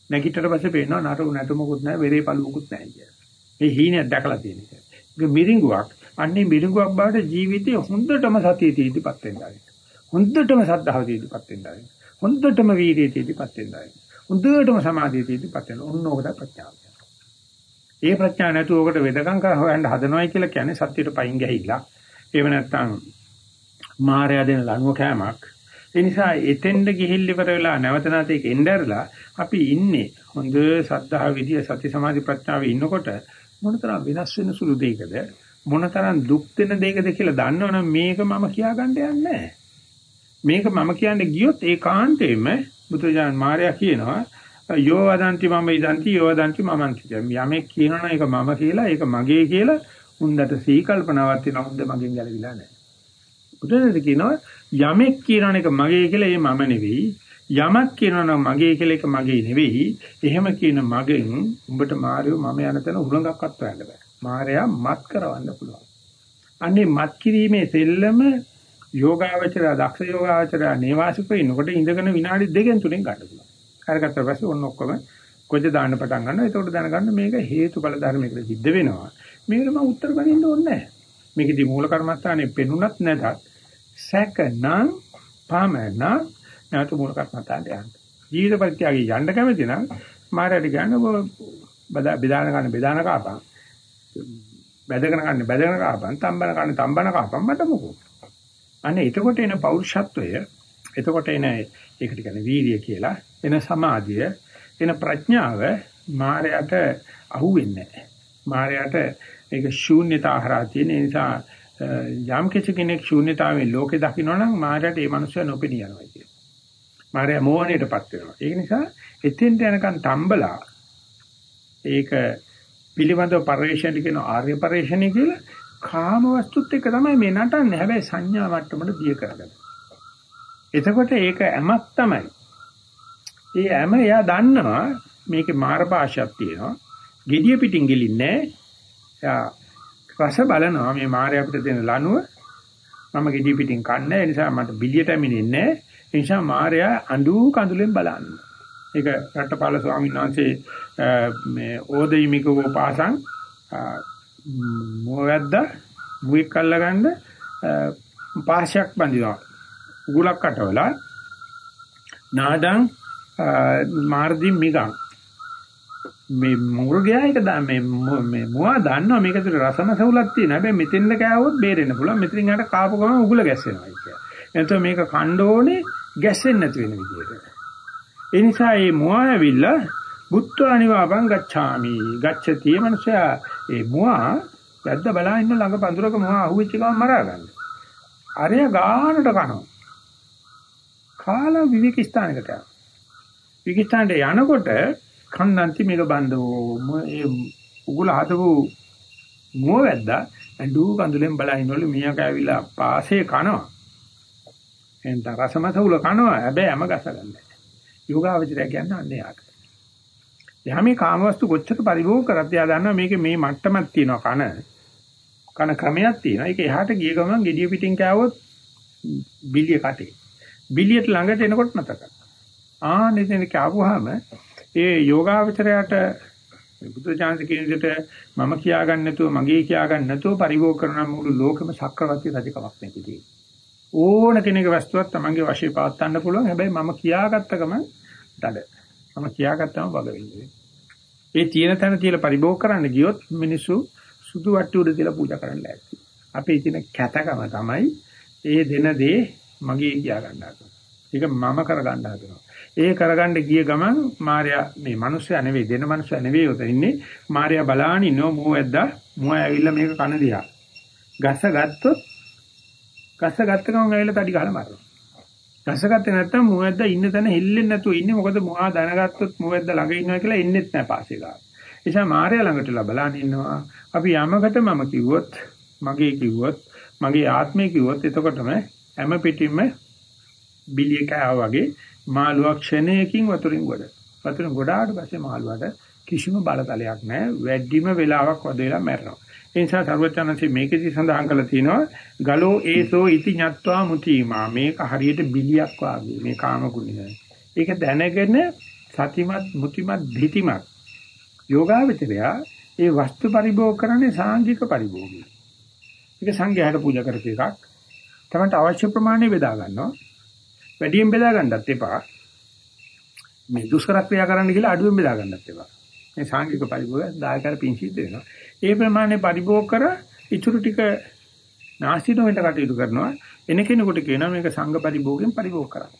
[SPEAKER 1] නැගිටට පස්සේ පේනවා නරු නැටුමකුත් නැහැ, වෙරේ පළුවකුත් නැහැ කියලා. මේ හීනයක් දැකලා තියෙන එක. ඒක මිරිඟුවක්. අන්නේ මිරිඟුවක් බවට ජීවිතේ හොඳටම සතිය තීතිපත් වෙනවා. හොඳටම සද්ධාව තීතිපත් වෙනවා. හොඳටම වීර්යය තීතිපත් වෙනවා. හොඳටම සමාධිය තීතිපත් වෙනවා. ඔන්න ඕකට ප්‍රඥාව. ඒ ප්‍රඥා නැතුව ඔකට වෙදකම් කර හොයන්න හදනවයි කියලා කියන්නේ සත්‍යයට පයින් ගහිලා. එහෙම නැත්නම් මායя දෙන ලනුව කෑමක් ඒ නිසා එතෙන්ද ගිහිල්ල ඉවර වෙලා නැවත නැවත ඒක එnderලා අපි ඉන්නේ හොඳ සද්ධා විදිය සති සමාධි ප්‍රඥාවේ ඉන්නකොට මොනතරම් වෙනස් වෙන සුළු දෙයකද? මොනතරම් දුක් දෙන දෙයකද කියලා දන්නවනම් මේක මම කියාගන්න යන්නේ මේක මම කියන්නේ ගියොත් ඒකාන්තයෙන්ම බුදුජාන මාර්යා කියනවා යෝ වදන්ති මම ඉදන්ති යෝ වදන්ති මමන්ති. යමෙක් කියනවනම් ඒක මම කියලා ඒක මගේ කියලා. උන්දට සී කල්පනාවක් තියෙනවා උන්ද මගෙන් ගැලවිලා නැහැ. බුදුරජාණන් කියනවා යමෙක් කියනවනම් ඒක මගේ කියලා ඒ මම නෙවෙයි යමක් කියනවනම් මගේ කියලා ඒක මගේ නෙවෙයි. එහෙම කියන මගෙන් උඹට මායෝ මම යන තැන උලඟක්වත් හොයන්න බෑ. මායя මත් කරවන්න පුළුවන්. අන්නේ මත් කිරීමේ සෙල්ලම යෝගාවචරය දක්ෂ යෝගාවචරය නේවාසිකව ඉන්නකොට ඉඳගෙන විනාඩි දෙකෙන් තුනෙන් ගන්න පුළුවන්. කරගත්ත පස්සේ ඔන්න ඔක්කොම කොච්ච දාන්න පටන් ගන්නවා. ඒකට දැනගන්න මේක හේතුඵල ධර්මයකට සිද්ධ වෙනවා. මේකට මම උත්තර බඳින්න ඕනේ නැහැ. මේකදී මූල කර්මස්ථානේ පෙනුනත් නැතත් සැකනම් පමණ නැතු මූල කර්මස්ථානට යන්න. ජීවිත පරිත්‍යාගය යන්න කැමති නම් මාරයට කියන්න බෙදාන ගන්න බෙදාන කාපන්. බැදගෙන ගන්න බැදගෙන කාපන්. තම්බන ගන්න තම්බන කාපන් මට මොකෝ. අනේ එතකොට එන පෞරුෂත්වය එතකොට එන ඒකට කියන්නේ වීර්ය කියලා එන සමාධිය එන ප්‍රඥාව මායයට අහුවෙන්නේ නැහැ. මායයට ඒක ශූන්‍යතා හරහා තියෙන නිසා යම් කෙනෙක් ශූන්‍යතාවෙන් ලෝකේ දකින්නනම් මායයට ඒ මනුස්සය නොපෙනී යනවා කියන්නේ. මායя මෝහණයටපත් වෙනවා. ඒක නිසා එතෙන්ට යනකන් තම්බලා ඒක පිළිබඳව පරිශ්‍රණය කියන ආර්ය පරිශ්‍රණය කියලා කාම වස්තුත් එක්ක තමයි මේ නටන්නේ. හැබැයි සංඥා මට්ටමට දිය කරගන්න. එතකොට ඒක ඇමක් තමයි. ඒ ඇම එයා දන්නවා මේකේ මාර භාෂයක් තියෙනවා. gediya pitin ගිලින්නේ එයා රස බලනවා මේ මාරය අපිට දෙන ලනුව මම gediya pitin කන්නේ ඒ නිසා මට බිලියට ඇමිනෙන්නේ ඒ නිසා මාරයා අඬු කඳුලෙන් බලන්නේ. ඒක රට්ටපාල ස්වාමීන් වහන්සේ මේ ඕදෙයිමිකව පාසං මොවැද්ද මුවෙක් අල්ලගන්න පාශයක් බඳිනවා. උගුලක් කටවලා නාදං මාර්දි මිගං මේ මුර්ගයා එක මේ මේ මොවා දන්නවා මේක ඇතුලේ රසම සවුලක් තියෙන හැබැයි මෙතෙන්ද කෑවොත් බේරෙන්න පුළුවන් මෙතනින් යට කාපු ගමන් උගුල ගැස්සෙනවා කියලා. එතකොට මේක කණ්ඩ ඕනේ ගැස්සෙන්නේ නැති වෙන විදියට. ඒ නිසා මේ මොවා ඇවිල්ලා බුත්වානිවාපං ගච්ඡාමි ගච්ඡති මනුෂයා ඒ මොවා වැද්ද බලා ඉන්න ළඟ පඳුරක මොවා අහුවෙච්ච ගමන් මරා ගන්න. අරය ගානට කනවා. කාලා විවික ස්ථානකට යනවා. විවික ස්ථානට යනකොට කන්නන්ති මේක බන්දෝ ඒ උගුල හදපු මොව වැද්දා ඇඬු කඳුලෙන් බලා ඉන්නවලු මියා කෑවිලා පාසේ කනවා. එන්ට රසමත උල කනවා. හැබැයි හැම ගස ගන්නෑ. යෝගාවචරය කියන්නේ අන්නේ යාට. එයා මේ කාමවස්තු කොච්චර පරිභෝග කරත් එයා දන්නවා මේකේ මේ මට්ටමක් තියෙනවා කන. කන ක්‍රමයක් තියෙනවා. ඒක එහාට ගිය ගමන් gediya පිටින් කෑවොත් බිලිය කටේ. බිලියට ළඟට එනකොට නැත කරනවා. ආ නෙතන කෑවුවාම ඒ යෝගාවචරයට බුද්ධ ඥානස කියන විදිහට මම කියා ගන්න නැතුව මගේ කියා ගන්න නැතුව පරිභෝග කරන මුළු ලෝකෙම සක්‍රවර්ති රජකමක් නැතිදී. ඕන කෙනෙකුගේ වස්තුවක් තමන්ගේ වශයෙන් පවත් ගන්න පුළුවන්. හැබැයි මම කියාගත්ත ගමන් දඩ. මම කියාගත්තම වග වෙන්නේ. ඒ තියෙන තැන තියලා පරිභෝග කරන්න ගියොත් මිනිස්සු සුදු වට්ටි උඩ තියලා පූජා කරන්න ඇති. අපේ තියෙන කැතකම තමයි ඒ දෙන දේ මගේ කියා ගන්න හදනවා. ඒක මම කරගන්න හදනවා. ඒ කරගන්න ගිය ගමන් මාර්යා මේ මිනිස්සයා නෙවෙයි දෙන මිනිස්සයා නෙවෙයි උතන ඉන්නේ. මාර්යා බලාන ඉන්නෝ මොහොද්දා මොහ ඇවිල්ලා මේක කන දිහා. ගස ගත්තොත් ගස ගත්ත ගමන් ඇවිල්ලා තඩි ගහලා මරනවා. ගස ගත්තේ නැත්තම් මොහොද්දා ඉන්න තැන හෙල්ලෙන්නේ නැතුව ඉන්නේ. මොකද මොහා දැනගත්තොත් මොහොද්දා ළඟ ඉන්නවා කියලා එන්නෙත් නැහැ පාසේ ගාව. ඒ නිසා මාර්යා ළඟටලා බලාන ඉන්නවා. අපි යමකට මම කිව්වොත් මගේ කිව්වොත් මගේ ආත්මය කිව්වොත් එතකොටම හැම පිටින්ම බිලිය කෑව වගේ මාළුවා ක්ෂණයකින් වතුරින් ගොඩ. වතුරින් ගොඩාට පස්සේ මාළුවාට කිසිම බලතලයක් නැහැ. වැඩිම වෙලාවක් වදේලා මැරෙනවා. ඒ නිසා සර්වචනන්සේ මේකෙදි සඳහන් කරලා තියෙනවා ගලෝ ඒසෝ ඉති ඤත්වා මුතිමා මේක හරියට බිලියක් වාගේ මේ කාම ගුණය. ඒක දැනගෙන සතිමත් මුතිමත් ධිතිමත් යෝගාවචරයා ඒ වස්තු පරිභෝග කරන්නේ සාංගික පරිභෝගය. ඒක සංඝයාට පූජා කරපු එකක්. තමන්ට අවශ්‍ය ප්‍රමාණය බෙදා ගන්නවා. වැඩියෙන් බෙදා ගන්නත් එපා. මේ දුෂ්කර ක්‍රියා කරන්න කියලා අඩුවෙන් බෙදා ගන්නත් එපා. මේ සාංගික පරිභෝගය දායකර පිං සිද්ධ වෙනවා. ඒ ප්‍රමාණය පරිභෝග කර ඉතුරු ටික නාස්තිනොන්ට කටයුතු කරනවා. එන කෙනෙකුට කියනවා මේක සංඝ පරිභෝගයෙන් පරිභෝග කරන්න.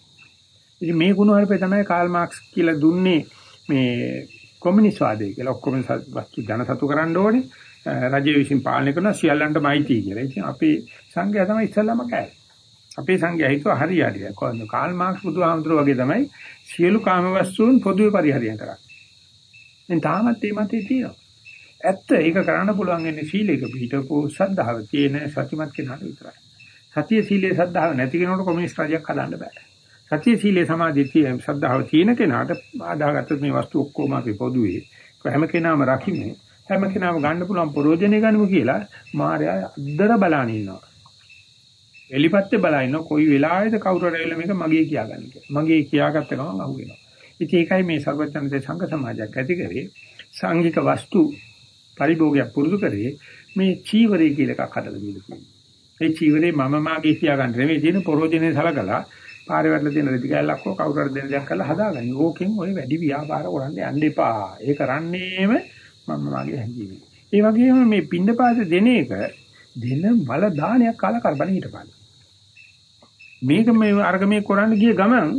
[SPEAKER 1] ඉතින් මේ ගුණවර්පේ තමයි කාල් මාක්ස් කියලා දුන්නේ මේ කොමියුනිස්ට් වාදය කියලා. ඔක්කොම වස්තු ජනසතු කරන්න ඕනේ. රජය විසින් පාලනය කරන සියල්ලන්ටමයි තියෙන්නේ කියලා. ඉතින් අපේ සංඝයා තමයි ඉස්සල්ලාම කෑවේ. අපේ සංඝයා හිතුවා හරි හරි. කොහොමද කාල් මාක්ස් බුදුහාමුදුරුවෝ වගේ තමයි සියලු කාම වස්තුන් පොදුවේ පරිහරණය කරන්නේ. දැන් තාමත් මේ මතේ තියෙනවා. ඇත්ත ඒක කරන්න පුළුවන් වෙන්නේ සීලයක පිටකෝ සද්ධාව තියෙන සතිමත් කෙනාට විතරයි. සතිය සීලයේ සද්ධාව නැති කෙනෙකුට කොමියුනිස්ට් රාජ්‍යයක් හදන්න බෑ. සතිය සීලයේ සමාධිය තියෙන සද්ධාව තියෙන කෙනාට ආදාගත්ත මේ වස්තු ඔක්කොම අපි පොදුවේ හැම කෙනාම රකින්නේ හැම කෙනාම ගන්න පුළුවන් ප්‍රෝජනේ ගන්නමු කියලා මාර්යා අද්දර බලන ඉන්නවා. එලිපත්තේ බලන කොයි වෙලාවෙද කවුරු හරි ඇවිල්ලා මේක මගේ කියාගන්නේ කියලා. මගේ කියාගත්ත ගමන් අහුවෙනවා. ඉතින් ඒකයි මේ සර්වඥන්සේ සංඝ සමාජයක් ඇති කරේ සංඝික වස්තු පරිභෝගයක් පුරුදු කරේ මේ චීවරය කියලා එකක් හදලා දීලා තියෙනවා. ඒ චීවරේ මම මාගේ කියා ගන්න නෙමෙයි තියෙන පරෝජනේ සලකලා පාරේ වැටලා තියෙන රෙදි කැල්ලක් හෝ කවුරු හරි දෙන දෙයක් කරලා හදාගන්න. ඕකෙන් ඔය වැඩි ව්‍යාපාර කරන්න යන්න එපා. ඒ කරන්නේම මම මාගේ හැංගීමයි. ඒ වගේම මේ පින්ඩපාත දෙන එක දෙන බල දානයක් කාලා කරබන හිටපන්. මේක මේ අර්ග මේ කරන්න ගිය ගමන්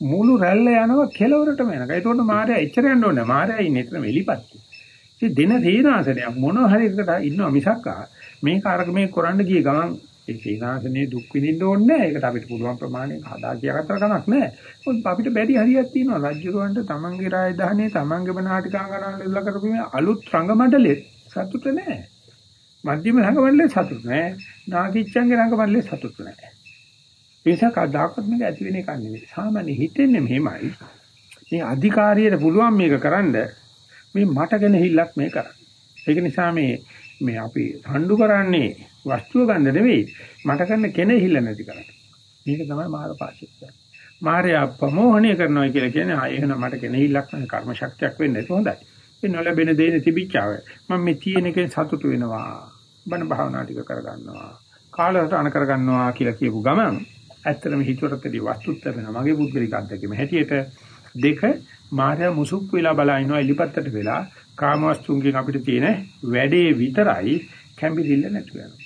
[SPEAKER 1] මුළු රැල්ල යනවා කෙලවරටම යනවා. ඒකට මාර්යා එච්චර යන්න ඕනේ. මාර්යා ඉන්නේ එතන එලිපත්ති. ඉතින් දෙන සීනාසනයක් මොන හරි එකට ඉන්නවා මිසක් මේක අරක මේ කරන්න ගිය ගමන් ඒ සීනාසනේ දුක් විඳින්න ඕනේ නැහැ. ඒකට අපිට පුළුවන් ප්‍රමාණයෙන් හදා කියාගත්ත කමක් නැහැ. මොකද අපිට බැරි හරියක් තියෙනවා. රජ්ජුරවන්ට තමන්ගේ රාජධානියේ තමන්ගේම නාටිකාංගනාවල ඉල්ල කරපු අලුත් රංගමණ්ඩලෙත් සතුට නැහැ. මධ්‍යම රංගමණ්ඩලෙත් සතුට නැහැ. නාගිච්චන්ගේ රංගමණ්ඩලෙත් සතුට නැහැ. ඒසක කවදාකවත් මේක ඇති වෙන එකක් නෙවෙයි. සාමාන්‍ය හිතෙන්නේ මෙහෙමයි. මේ අධිකාරියට පුළුවන් මේක කරන්නේ මේ මට ගෙනහිල්ලක් මේ කරන්නේ. ඒක නිසා මේ මේ අපි හඬු කරන්නේ වස්තුව ගන්න නෙවෙයි මට කරන කෙනෙහිල්ල නැති කරන්නේ. මේක තමයි මාර පාශිත්‍ය. මාර්යා ප්‍රමෝහණය කරනවා කියලා කියන්නේ ආ එහෙනම් මට කෙනෙහිල්ලක් නැහැ කර්ම ශක්තියක් වෙන්නේ ඒක හොඳයි. ඒ නොලැබෙන දේනේ තිබිච්චාව. මම මේ තියෙන එකෙන් සතුටු වෙනවා. බණ භාවනා ටික කරගන්නවා. කාලසටහන කරගන්නවා කියලා කියපු ගමන් ඇත්තටම හිතුවටදී වස්තුත් ලැබෙනවා. මගේ පුද්ගලික අත්දැකීම හැටියට දෙක මාර්යා මුසුක් වෙලා බලා ඉනවා එලිපත්තට වෙලා කාමවස්තුන්ගෙන් අපිට තියෙන වැඩේ විතරයි කැම්බිරිල්ල නැතු වෙනවා.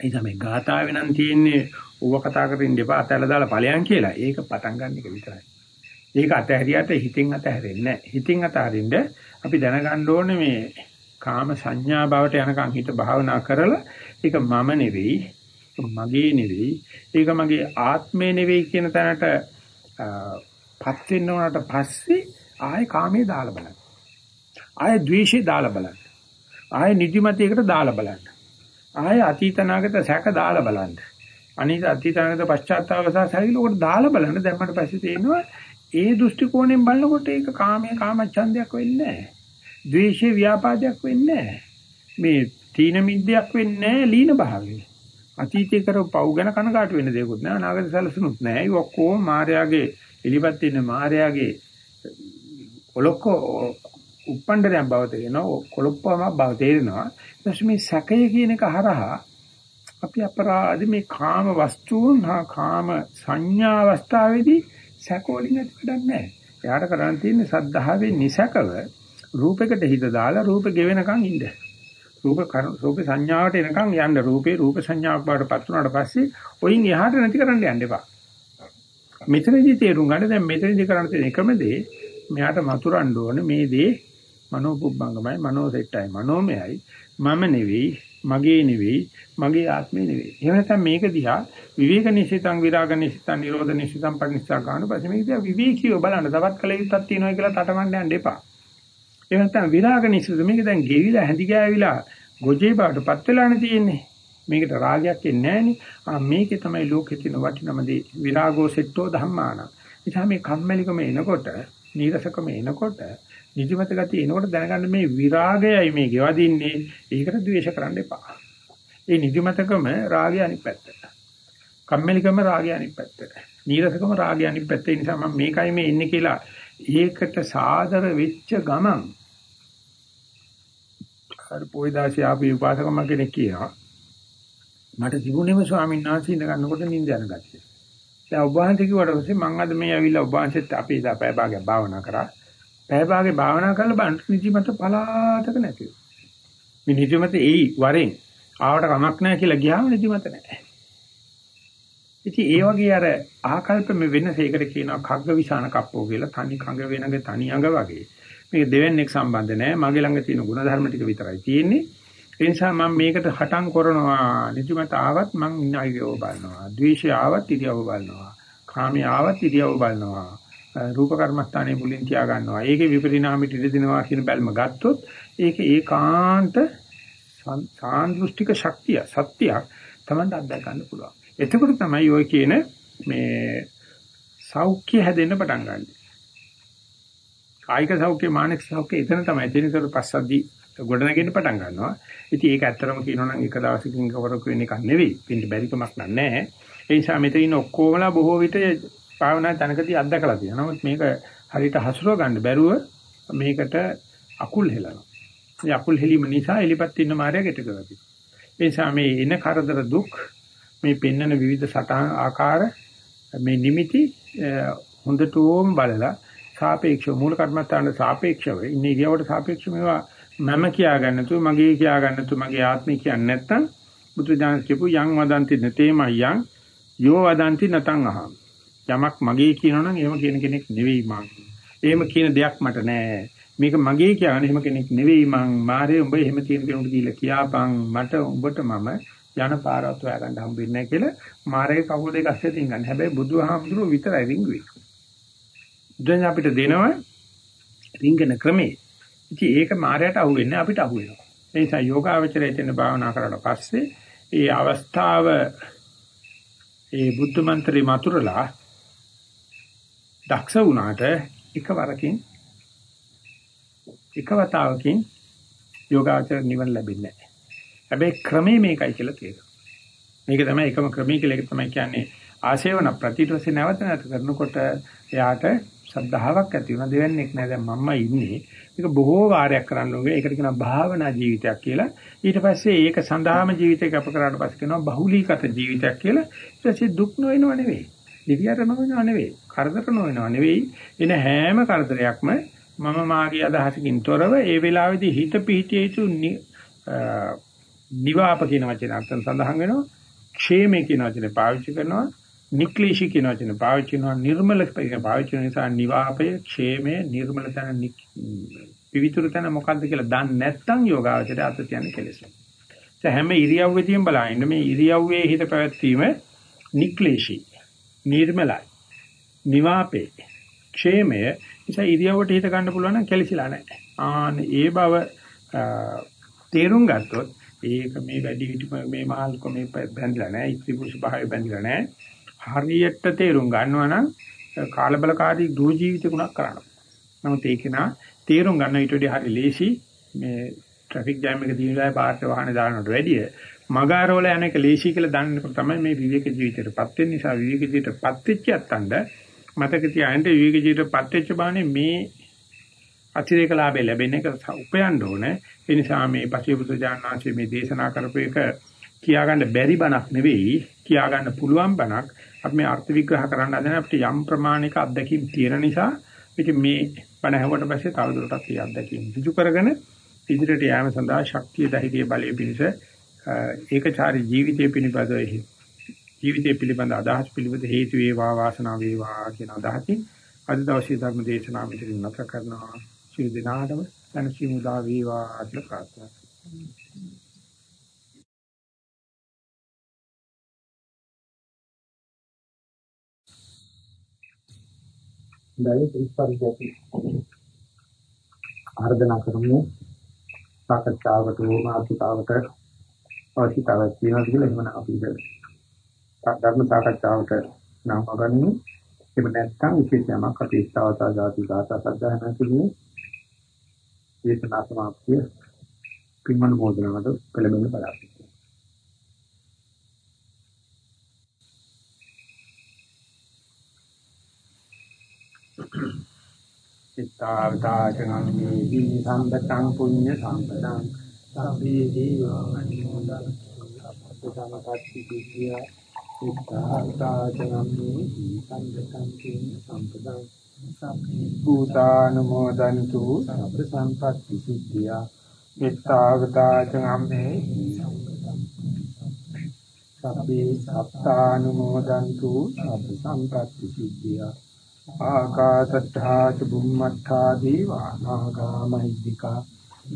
[SPEAKER 1] ඒ තමයි ගාථාවේ නම් තියෙන්නේ ඌව කතා කරමින් දෙපා අතහැරලා දාලා ඵලයන් කියලා. ඒක පටන් ගන්න එක විතරයි. ඒක අතහැරියට හිතින් අතහැරෙන්නේ නැහැ. හිතින් අතහරින්න අපි දැනගන්න ඕනේ මේ කාම සංඥා බවට යනකම් හිත භාවනා කරලා ඒක මම නෙවෙයි, මගේ නෙවෙයි, ඒක මගේ ආත්මේ නෙවෙයි කියන තැනට පත් වෙන්න උනට පස්සේ ආයේ කාමයේ දාලා බලන්න. ආයේ ද්වේෂේ දාලා බලන්න. ආයේ නිදිමතයකට දාලා බලන්න. ආයේ අතීතනාගත සැක දාලා බලන්න. අනිත් අතීතනාගත පශ්චාත්තාප සහ සැලකිලි දාලා බලන්න. දැම්මට පස්සේ තේනවා ඒ දෘෂ්ටි කෝණයෙන් බලනකොට ඒක කාමයේ කාමච්ඡන්දයක් වෙන්නේ නැහැ. ද්වේෂේ ව්‍යාපාදයක් වෙන්නේ නැහැ. මේ තීන මිද්දයක් වෙන්නේ නැහැ ලීන භාවයේ. අතීතේ කරව පව් ගැන කනකාට වෙන දෙයක්වත් නැහැ. අනාගත සැලසුනුත් නැහැ. ඒ ඔක්කොම මායාවේ එලිපත් ඉන්න මායාවේ කොලොක්කෝ උප්පණ්ඩරයන් බව තේරෙනවා කොලොප්පම බව තේරෙනවා ඊට මේ සැකය කියන එක හරහා අපි අපරාධ මේ කාම වස්තුන් හා කාම සංඥා අවස්ථාවේදී සැකෝලින් ඇති වැඩක් නැහැ. එයාට කරන්න තියෙන්නේ සද්ධාවේ නිසකව රූපයකට හිත දාලා රූප ගෙවෙනකන් ඉන්න. රූප රූප සංඥාවට එනකන් යන්න රූපේ රූප සංඥාවක් බවට පත් වුණාට පස්සේ ඔයින් එහාට නැති කරන්න යන්න එපා. මෙතනදී තේරුම් ගන්න දැන් මෙතනදී කරන්න තියෙන එකම දේ මෙයාට මතුරන්න ඕනේ මේ දේ මනෝපුබ්බංගමයි මනෝසෙට්ටයි මනෝමයයි මම නෙවෙයි මගේ නෙවෙයි මගේ ආත්මේ නෙවෙයි. එහෙම නැත්නම් මේක දිහා විවේක නිසිතං විරාග නිසිතං නිරෝධ නිසිතං පරිනිස්සා ගන්න පස්සේ මේක දිහා විවේකීව බලන්න තවත් කල යුත්තක් තියෙනවා කියලා තටමඬ යන්න එපා. එහෙම නැත්නම් විරාග නිසිත මේක දැන් ගෙවිලා හැඳි ගෑවිලා ගොජේ බවටපත් වෙලානේ තියෙන්නේ. මේකට රාගයක් එන්නේ නැහනේ. ආ මේකේ තමයි ලෝකේ තියෙන වටිනම දේ. විරාගෝ සෙට්ටෝ ධම්මාන. නිසා මේ කම්මැලිකම එනකොට, නීරසකම එනකොට, නිදිමත ගතිය එනකොට දැනගන්න මේ විරාගයයි මේ ගෙවදින්නේ. ඒකට ද්වේෂ කරන්න එපා. ඒ නිදිමතකම රාගය අනිත් පැත්ත. කම්මැලිකම රාගය අනිත් පැත්ත. නීරසකම රාගය අනිත් පැත්ත. ඒ නිසා මම මේකයි මේ ඉන්නේ කියලා ඒකට සාදර වෙච්ච ගමන් අර පොයිදාසි ආපු උපාසකම කෙනෙක් කියනවා මට තිබුණේම ස්වාමීන් වහන්සේ ඉඳ ගන්නකොට නිින්ද යන ගැතිය. දැන් ඔබ වහන්සේ කිව්වට පස්සේ මම අද මේ ඇවිල්ලා ඔබ වහන්සේත් අපි ඉදා පැය භාගයක් භාවනා කරා. පැය භාගේ භාවනා කරලා බලන්න නිදිමත පලාතක නැතිව. මේ නිදිමත එයි වරෙන් ආවට කමක් නැහැ කියලා ගියාම නිදිමත නැහැ. ඉතින් ඒ වගේ අර ආකල්ප මේ වෙනස ඒකට කියනවා කග්ග විසාන කප්පෝ කියලා තනි කඟ වෙනගේ තනි අඟ වගේ. මේක දෙවෙනෙක් සම්බන්ධ නැහැ. මගේ ළඟ තියෙන ಗುಣධර්ම ටික විතරයි තියෙන්නේ. ඒ නිසා මම මේකට හටම් කරනවා. නිදිමත ආවත් මං ඉරියව බලනවා. ද්වේෂය ආවත් ඉරියව බලනවා. කාමී ආවත් ඉරියව බලනවා. රූප කර්මස්ථානයේ මුලින් තියා ගන්නවා. ඒකේ විපරිණාමයට ඉඳ දෙනවා කියන බැල්ම ගත්තොත් ඒක ඒකාන්ත සාන්දෘෂ්ටික ශක්තිය සත්‍යයක් තමයි අත්දැක ගන්න පුළුවන්. එතකොට තමයි ඔය කියන මේ සෞඛ්‍ය හැදෙන්න පටන් ගන්න. කායික සෞඛ්‍ය මානසික සෞඛ්‍ය එතන තමයි තේනිතර පස්සද්දි ගොඩනගෙන්න පටන් ගන්නවා. ඉතින් ඒක ඇත්තටම කියනවා නම් එක දවසකින් කවරක වෙන එකක් නෙවෙයි. පින්න බැරි කමක් නැහැ. ඒ නිසා මෙතන ඉන්න ඔක්කොමලා බොහෝ විට භාවනා තනකදී අත්දකලා තියෙනවා. නමුත් මේක හරියට හසුරව ගන්න බැරුව මේකට අකුල් හෙලනවා. මේ අකුල් හෙලීම නිසා එලිපත් ඉන්න මායя ගැට කරලා තියෙනවා. ඒ නිසා මේ එන කරදර දුක් මේ පෙන්නන විවිධ සටහන් ආකාර මේ නිමිති හොඳටම බලලා සාපේක්ෂව මූල කර්මත්තාන්ට සාපේක්ෂව ඉන්නේ ඉරියවට සාපේක්ෂව මේවා මම කියා ගන්න තු මගේ කියා ගන්න තු මගේ ආත්මය කියන්නේ නැත්තම් බුදුදාන කියපු යං වදන්ති නතේමයි යං යෝ වදන්ති නතං අහම් යමක් මගේ කියනවනම් එහෙම කියන කෙනෙක් නෙවෙයි මං. එහෙම කියන දෙයක් මට නෑ. මේක මගේ කියන්නේ එහෙම කෙනෙක් නෙවෙයි මං. මාරේ උඹ එහෙම තියෙන කෙනෙකුට දීලා කියාපන් මට උඹට මම යන පාරවත් හොයා ගන්න හම්බෙන්නේ නැහැ කියලා මාරේ කවුද දෙක අස්සේ තින්ගන්න. හැබැයි බුදුහාමුදුරුවෝ විතරයි රින්ගුවේ. දැන් අපිට දෙනවා රින්ගන ක්‍රමේ. ඉතින් ඒක මාරයට අහුවෙන්නේ අපිට අහුවෙනවා. ඒ නිසා යෝගාවචරය දෙන භාවනා කරලා පස්සේ ඒ අවස්ථාව ඒ බුද්ධ මන්ත්‍රේ මතුරලා දක්ෂ වුණාට එකවරකින් එකවතාවකින් යෝගාචර නිවන ලැබෙන්නේ නැහැ. හැබැයි ක්‍රමේ මේකයි කියලා කියනවා. මේක තමයි එකම ක්‍රමයේ කියලා ඒක තමයි කියන්නේ ආශේවන ප්‍රතිපස්සේ නැවත නැවත කරනකොට එයාට ශ්‍රද්ධාවක් ඇති වෙනවා දෙවන්නේක් නෑ. දැන් මම්ම ඉන්නේ. මේක බොහෝ වාරයක් කරන්න ඕනේ. ඒකට කියනවා භාවනා ජීවිතයක් කියලා. ඊට පස්සේ ඒක සඳහාම ජීවිතේ කැප කරාට පස්සේ කියනවා බහුලීගත ජීවිතයක් කියලා. ඊට පස්සේ දුක් නොවෙනව නෙවෙයි. දිවියට නොවෙනව නෙවෙයි. කරදර නොවෙනව නෙවෙයි. එන හැම කරදරයක්ම මම මාගේ අදහසකින් තොරව ඒ වෙලාවේදී හිත පිහිටිය යුතු නිවාප කියන වචන අර්ථයෙන් සඳහන් වෙනවා. ക്ഷേමේ කියන වචනේ පාවිච්චි කරනවා. නික්ලිෂි කියන වචන පාවිච්චි කරනවා නිර්මල කියන පාවිච්චි නිසා නිවාපය ക്ഷേමය නිර්මල තන පිවිතුරු තන මොකද්ද කියලා දන්නේ නැත්නම් යෝගාවචරය අත කියන්නේ කෙලෙස. ඒ හැම ඉරියව්වෙදීම බලන්න මේ ඉරියව්වේ හිත පැවැත්වීම නික්ලිෂි නිර්මලයි නිවාපේ ക്ഷേමය නිසා ඉරියව්වට හිත ගන්න පුළුවන් නම් කෙලසිලා නැහැ. ආන ඒ බව තේරුම් ගත්තොත් ඒක මේ වැඩි හිටු මේ මහල්කම මේ බැඳිලා නැහැ. ඉත්‍රි පුරුෂ භාවය බැඳිලා නැහැ. හරියට තේරුම් ගන්නවා නම් කාලබලකාරී දුර ජීවිතකුණක් කරන්න. නමුත් ඒක නා තේරුම් ගන්න ඊට වඩා හරි ලේසි. මේ ට්‍රැෆික් ජෑම් එක දිනලා පාරට වාහනේ දානකට වැඩිය මගාරවල යන එක ලේසි කියලා දන්නකොට තමයි මේ විවේක ජීවිතයටපත් වෙන නිසා විවේක ජීවිතයටපත් වෙච්ච යත්තන්ට මතක තියාගන්න විවේක ජීවිතයටපත් වෙච්ච බානේ මේ අතිරේක ලාභය ලැබෙන එක උපයන්න ඕනේ. ඒ නිසා මේ පසියපුත්‍ර ජානනාංශයේ මේ දේශනා කරපු එක කියාගන්න බැරි බණක් නෙවෙයි. කියාගන්න පුළුවන් බණක්. අපි මේ අර්ථ විග්‍රහ කරන්න හදන අපිට යම් ප්‍රමාණික අත්දැකීම් තියෙන නිසා ඉතින් මේ බණ ඇහුවට පස්සේ තවදුරටත් මේ අත්දැකීම් ඍජු කරගෙන ඉදිරියට යාම සඳහා ශක්තිය ධෛර්යය බලය පිණිස ඒකචාරී ජීවිතය පිළිබඳව ජීවිතය පිළිබඳ අදහස් පිළිබඳ හේතු වේවා වාසනාව වේවා කියන අදහසින් අද දවසේ ධර්ම දේශනාව මෙතන නැත කරනවා. සියලු දෙනාටම සනසි මුදා වේවා කියලා ප්‍රාර්ථනා
[SPEAKER 2] දැයි ඉස්පරිජති ආර්දනා කරමු සාකච්ඡාවට ඕමාතුතාවට අවශ්‍යතාවයක් තියෙනවා කියලා එහෙම අපි ධර්ම සාකච්ඡාවට නම් ගන්නු. එහෙම නැත්නම් විශේෂයෙන්ම අපි ස්ථාවතා ධාතු ධාතා සද්ධාන කියන්නේ දේශනා සමාප්තිය පින්මන මොදනකට පෙළඹෙන්න බලාපොරොත්තු
[SPEAKER 1] ඉත්තාවතා චනම්මේහි සම්පතං පුඤ්ඤ සම්පතං සබ්බේ දීවා අනුමෝදන් සම්පතං පිටිය උත්තාතාචනම්මේ සම්පතං කින් සම්පතං සබ්බේ භූතානුමෝදන්තු සබ්බ සම්පත්ති සිද්ධියා ඉත්තාවතාචනම්මේ සබ්බේ සත්තානුමෝදන්තු සබ්බ සම්පත්ති සිද්ධියා ආකාශත්තා ච බුම්මත්තා දීවා නාගා මහිද්దికා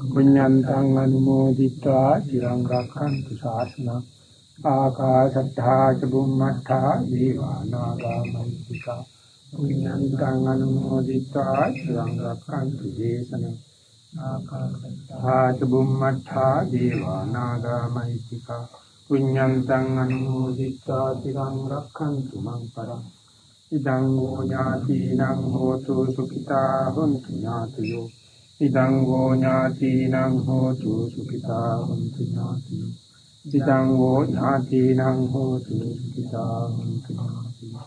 [SPEAKER 1] පුඤ්ඤන්තං අනුමෝදිත්වා චිරං රක්ඛන්තු ශාසනං ආකාශත්තා ච බුම්මත්තා දීවා නාගා මහිද්దికා පුඤ්ඤන්තං අනුමෝදිත්වා චිරං රක්ඛන්තු දේශනං ආකාශත්තා ච බුම්මත්තා දීවා නාගා මහිද්దికා පුඤ්ඤන්තං අනුමෝදිත්වා චිරං රක්ඛන්තු මං පරං ඉදං ෝ ඥාතිනං හෝතු සුඛිතා හොන්තු ඥාතයෝ. ඉදං ෝ ඥාතිනං හෝතු සුඛිතා හොන්තු ඥාතයෝ. ඉදං ෝ ඥාතිනං හෝතු සුඛිතා හොන්තු ඥාතයෝ.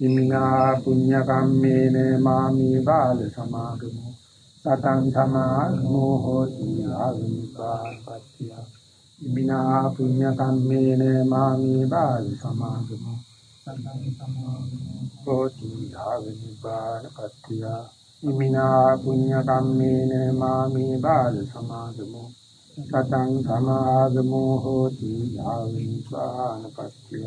[SPEAKER 1] ඉමිනා පුඤ්ඤ කම්මේන මාමි බාල සමාගමෝ. සතං සමාගමෝ හෝතු ආගමිකාපත්‍ය. ඉමිනා පුඤ්ඤ කම්මේන මාමි බාල සමාගමෝ. හෝතු යාව නිබ්බාන පත්‍තිය ඉමිනා පුඤ්ඤ කම්මේන මාමේ බාල සමාගමෝ සතං සමාගමෝ හෝතු. යාව නිබ්බාන පත්‍තිය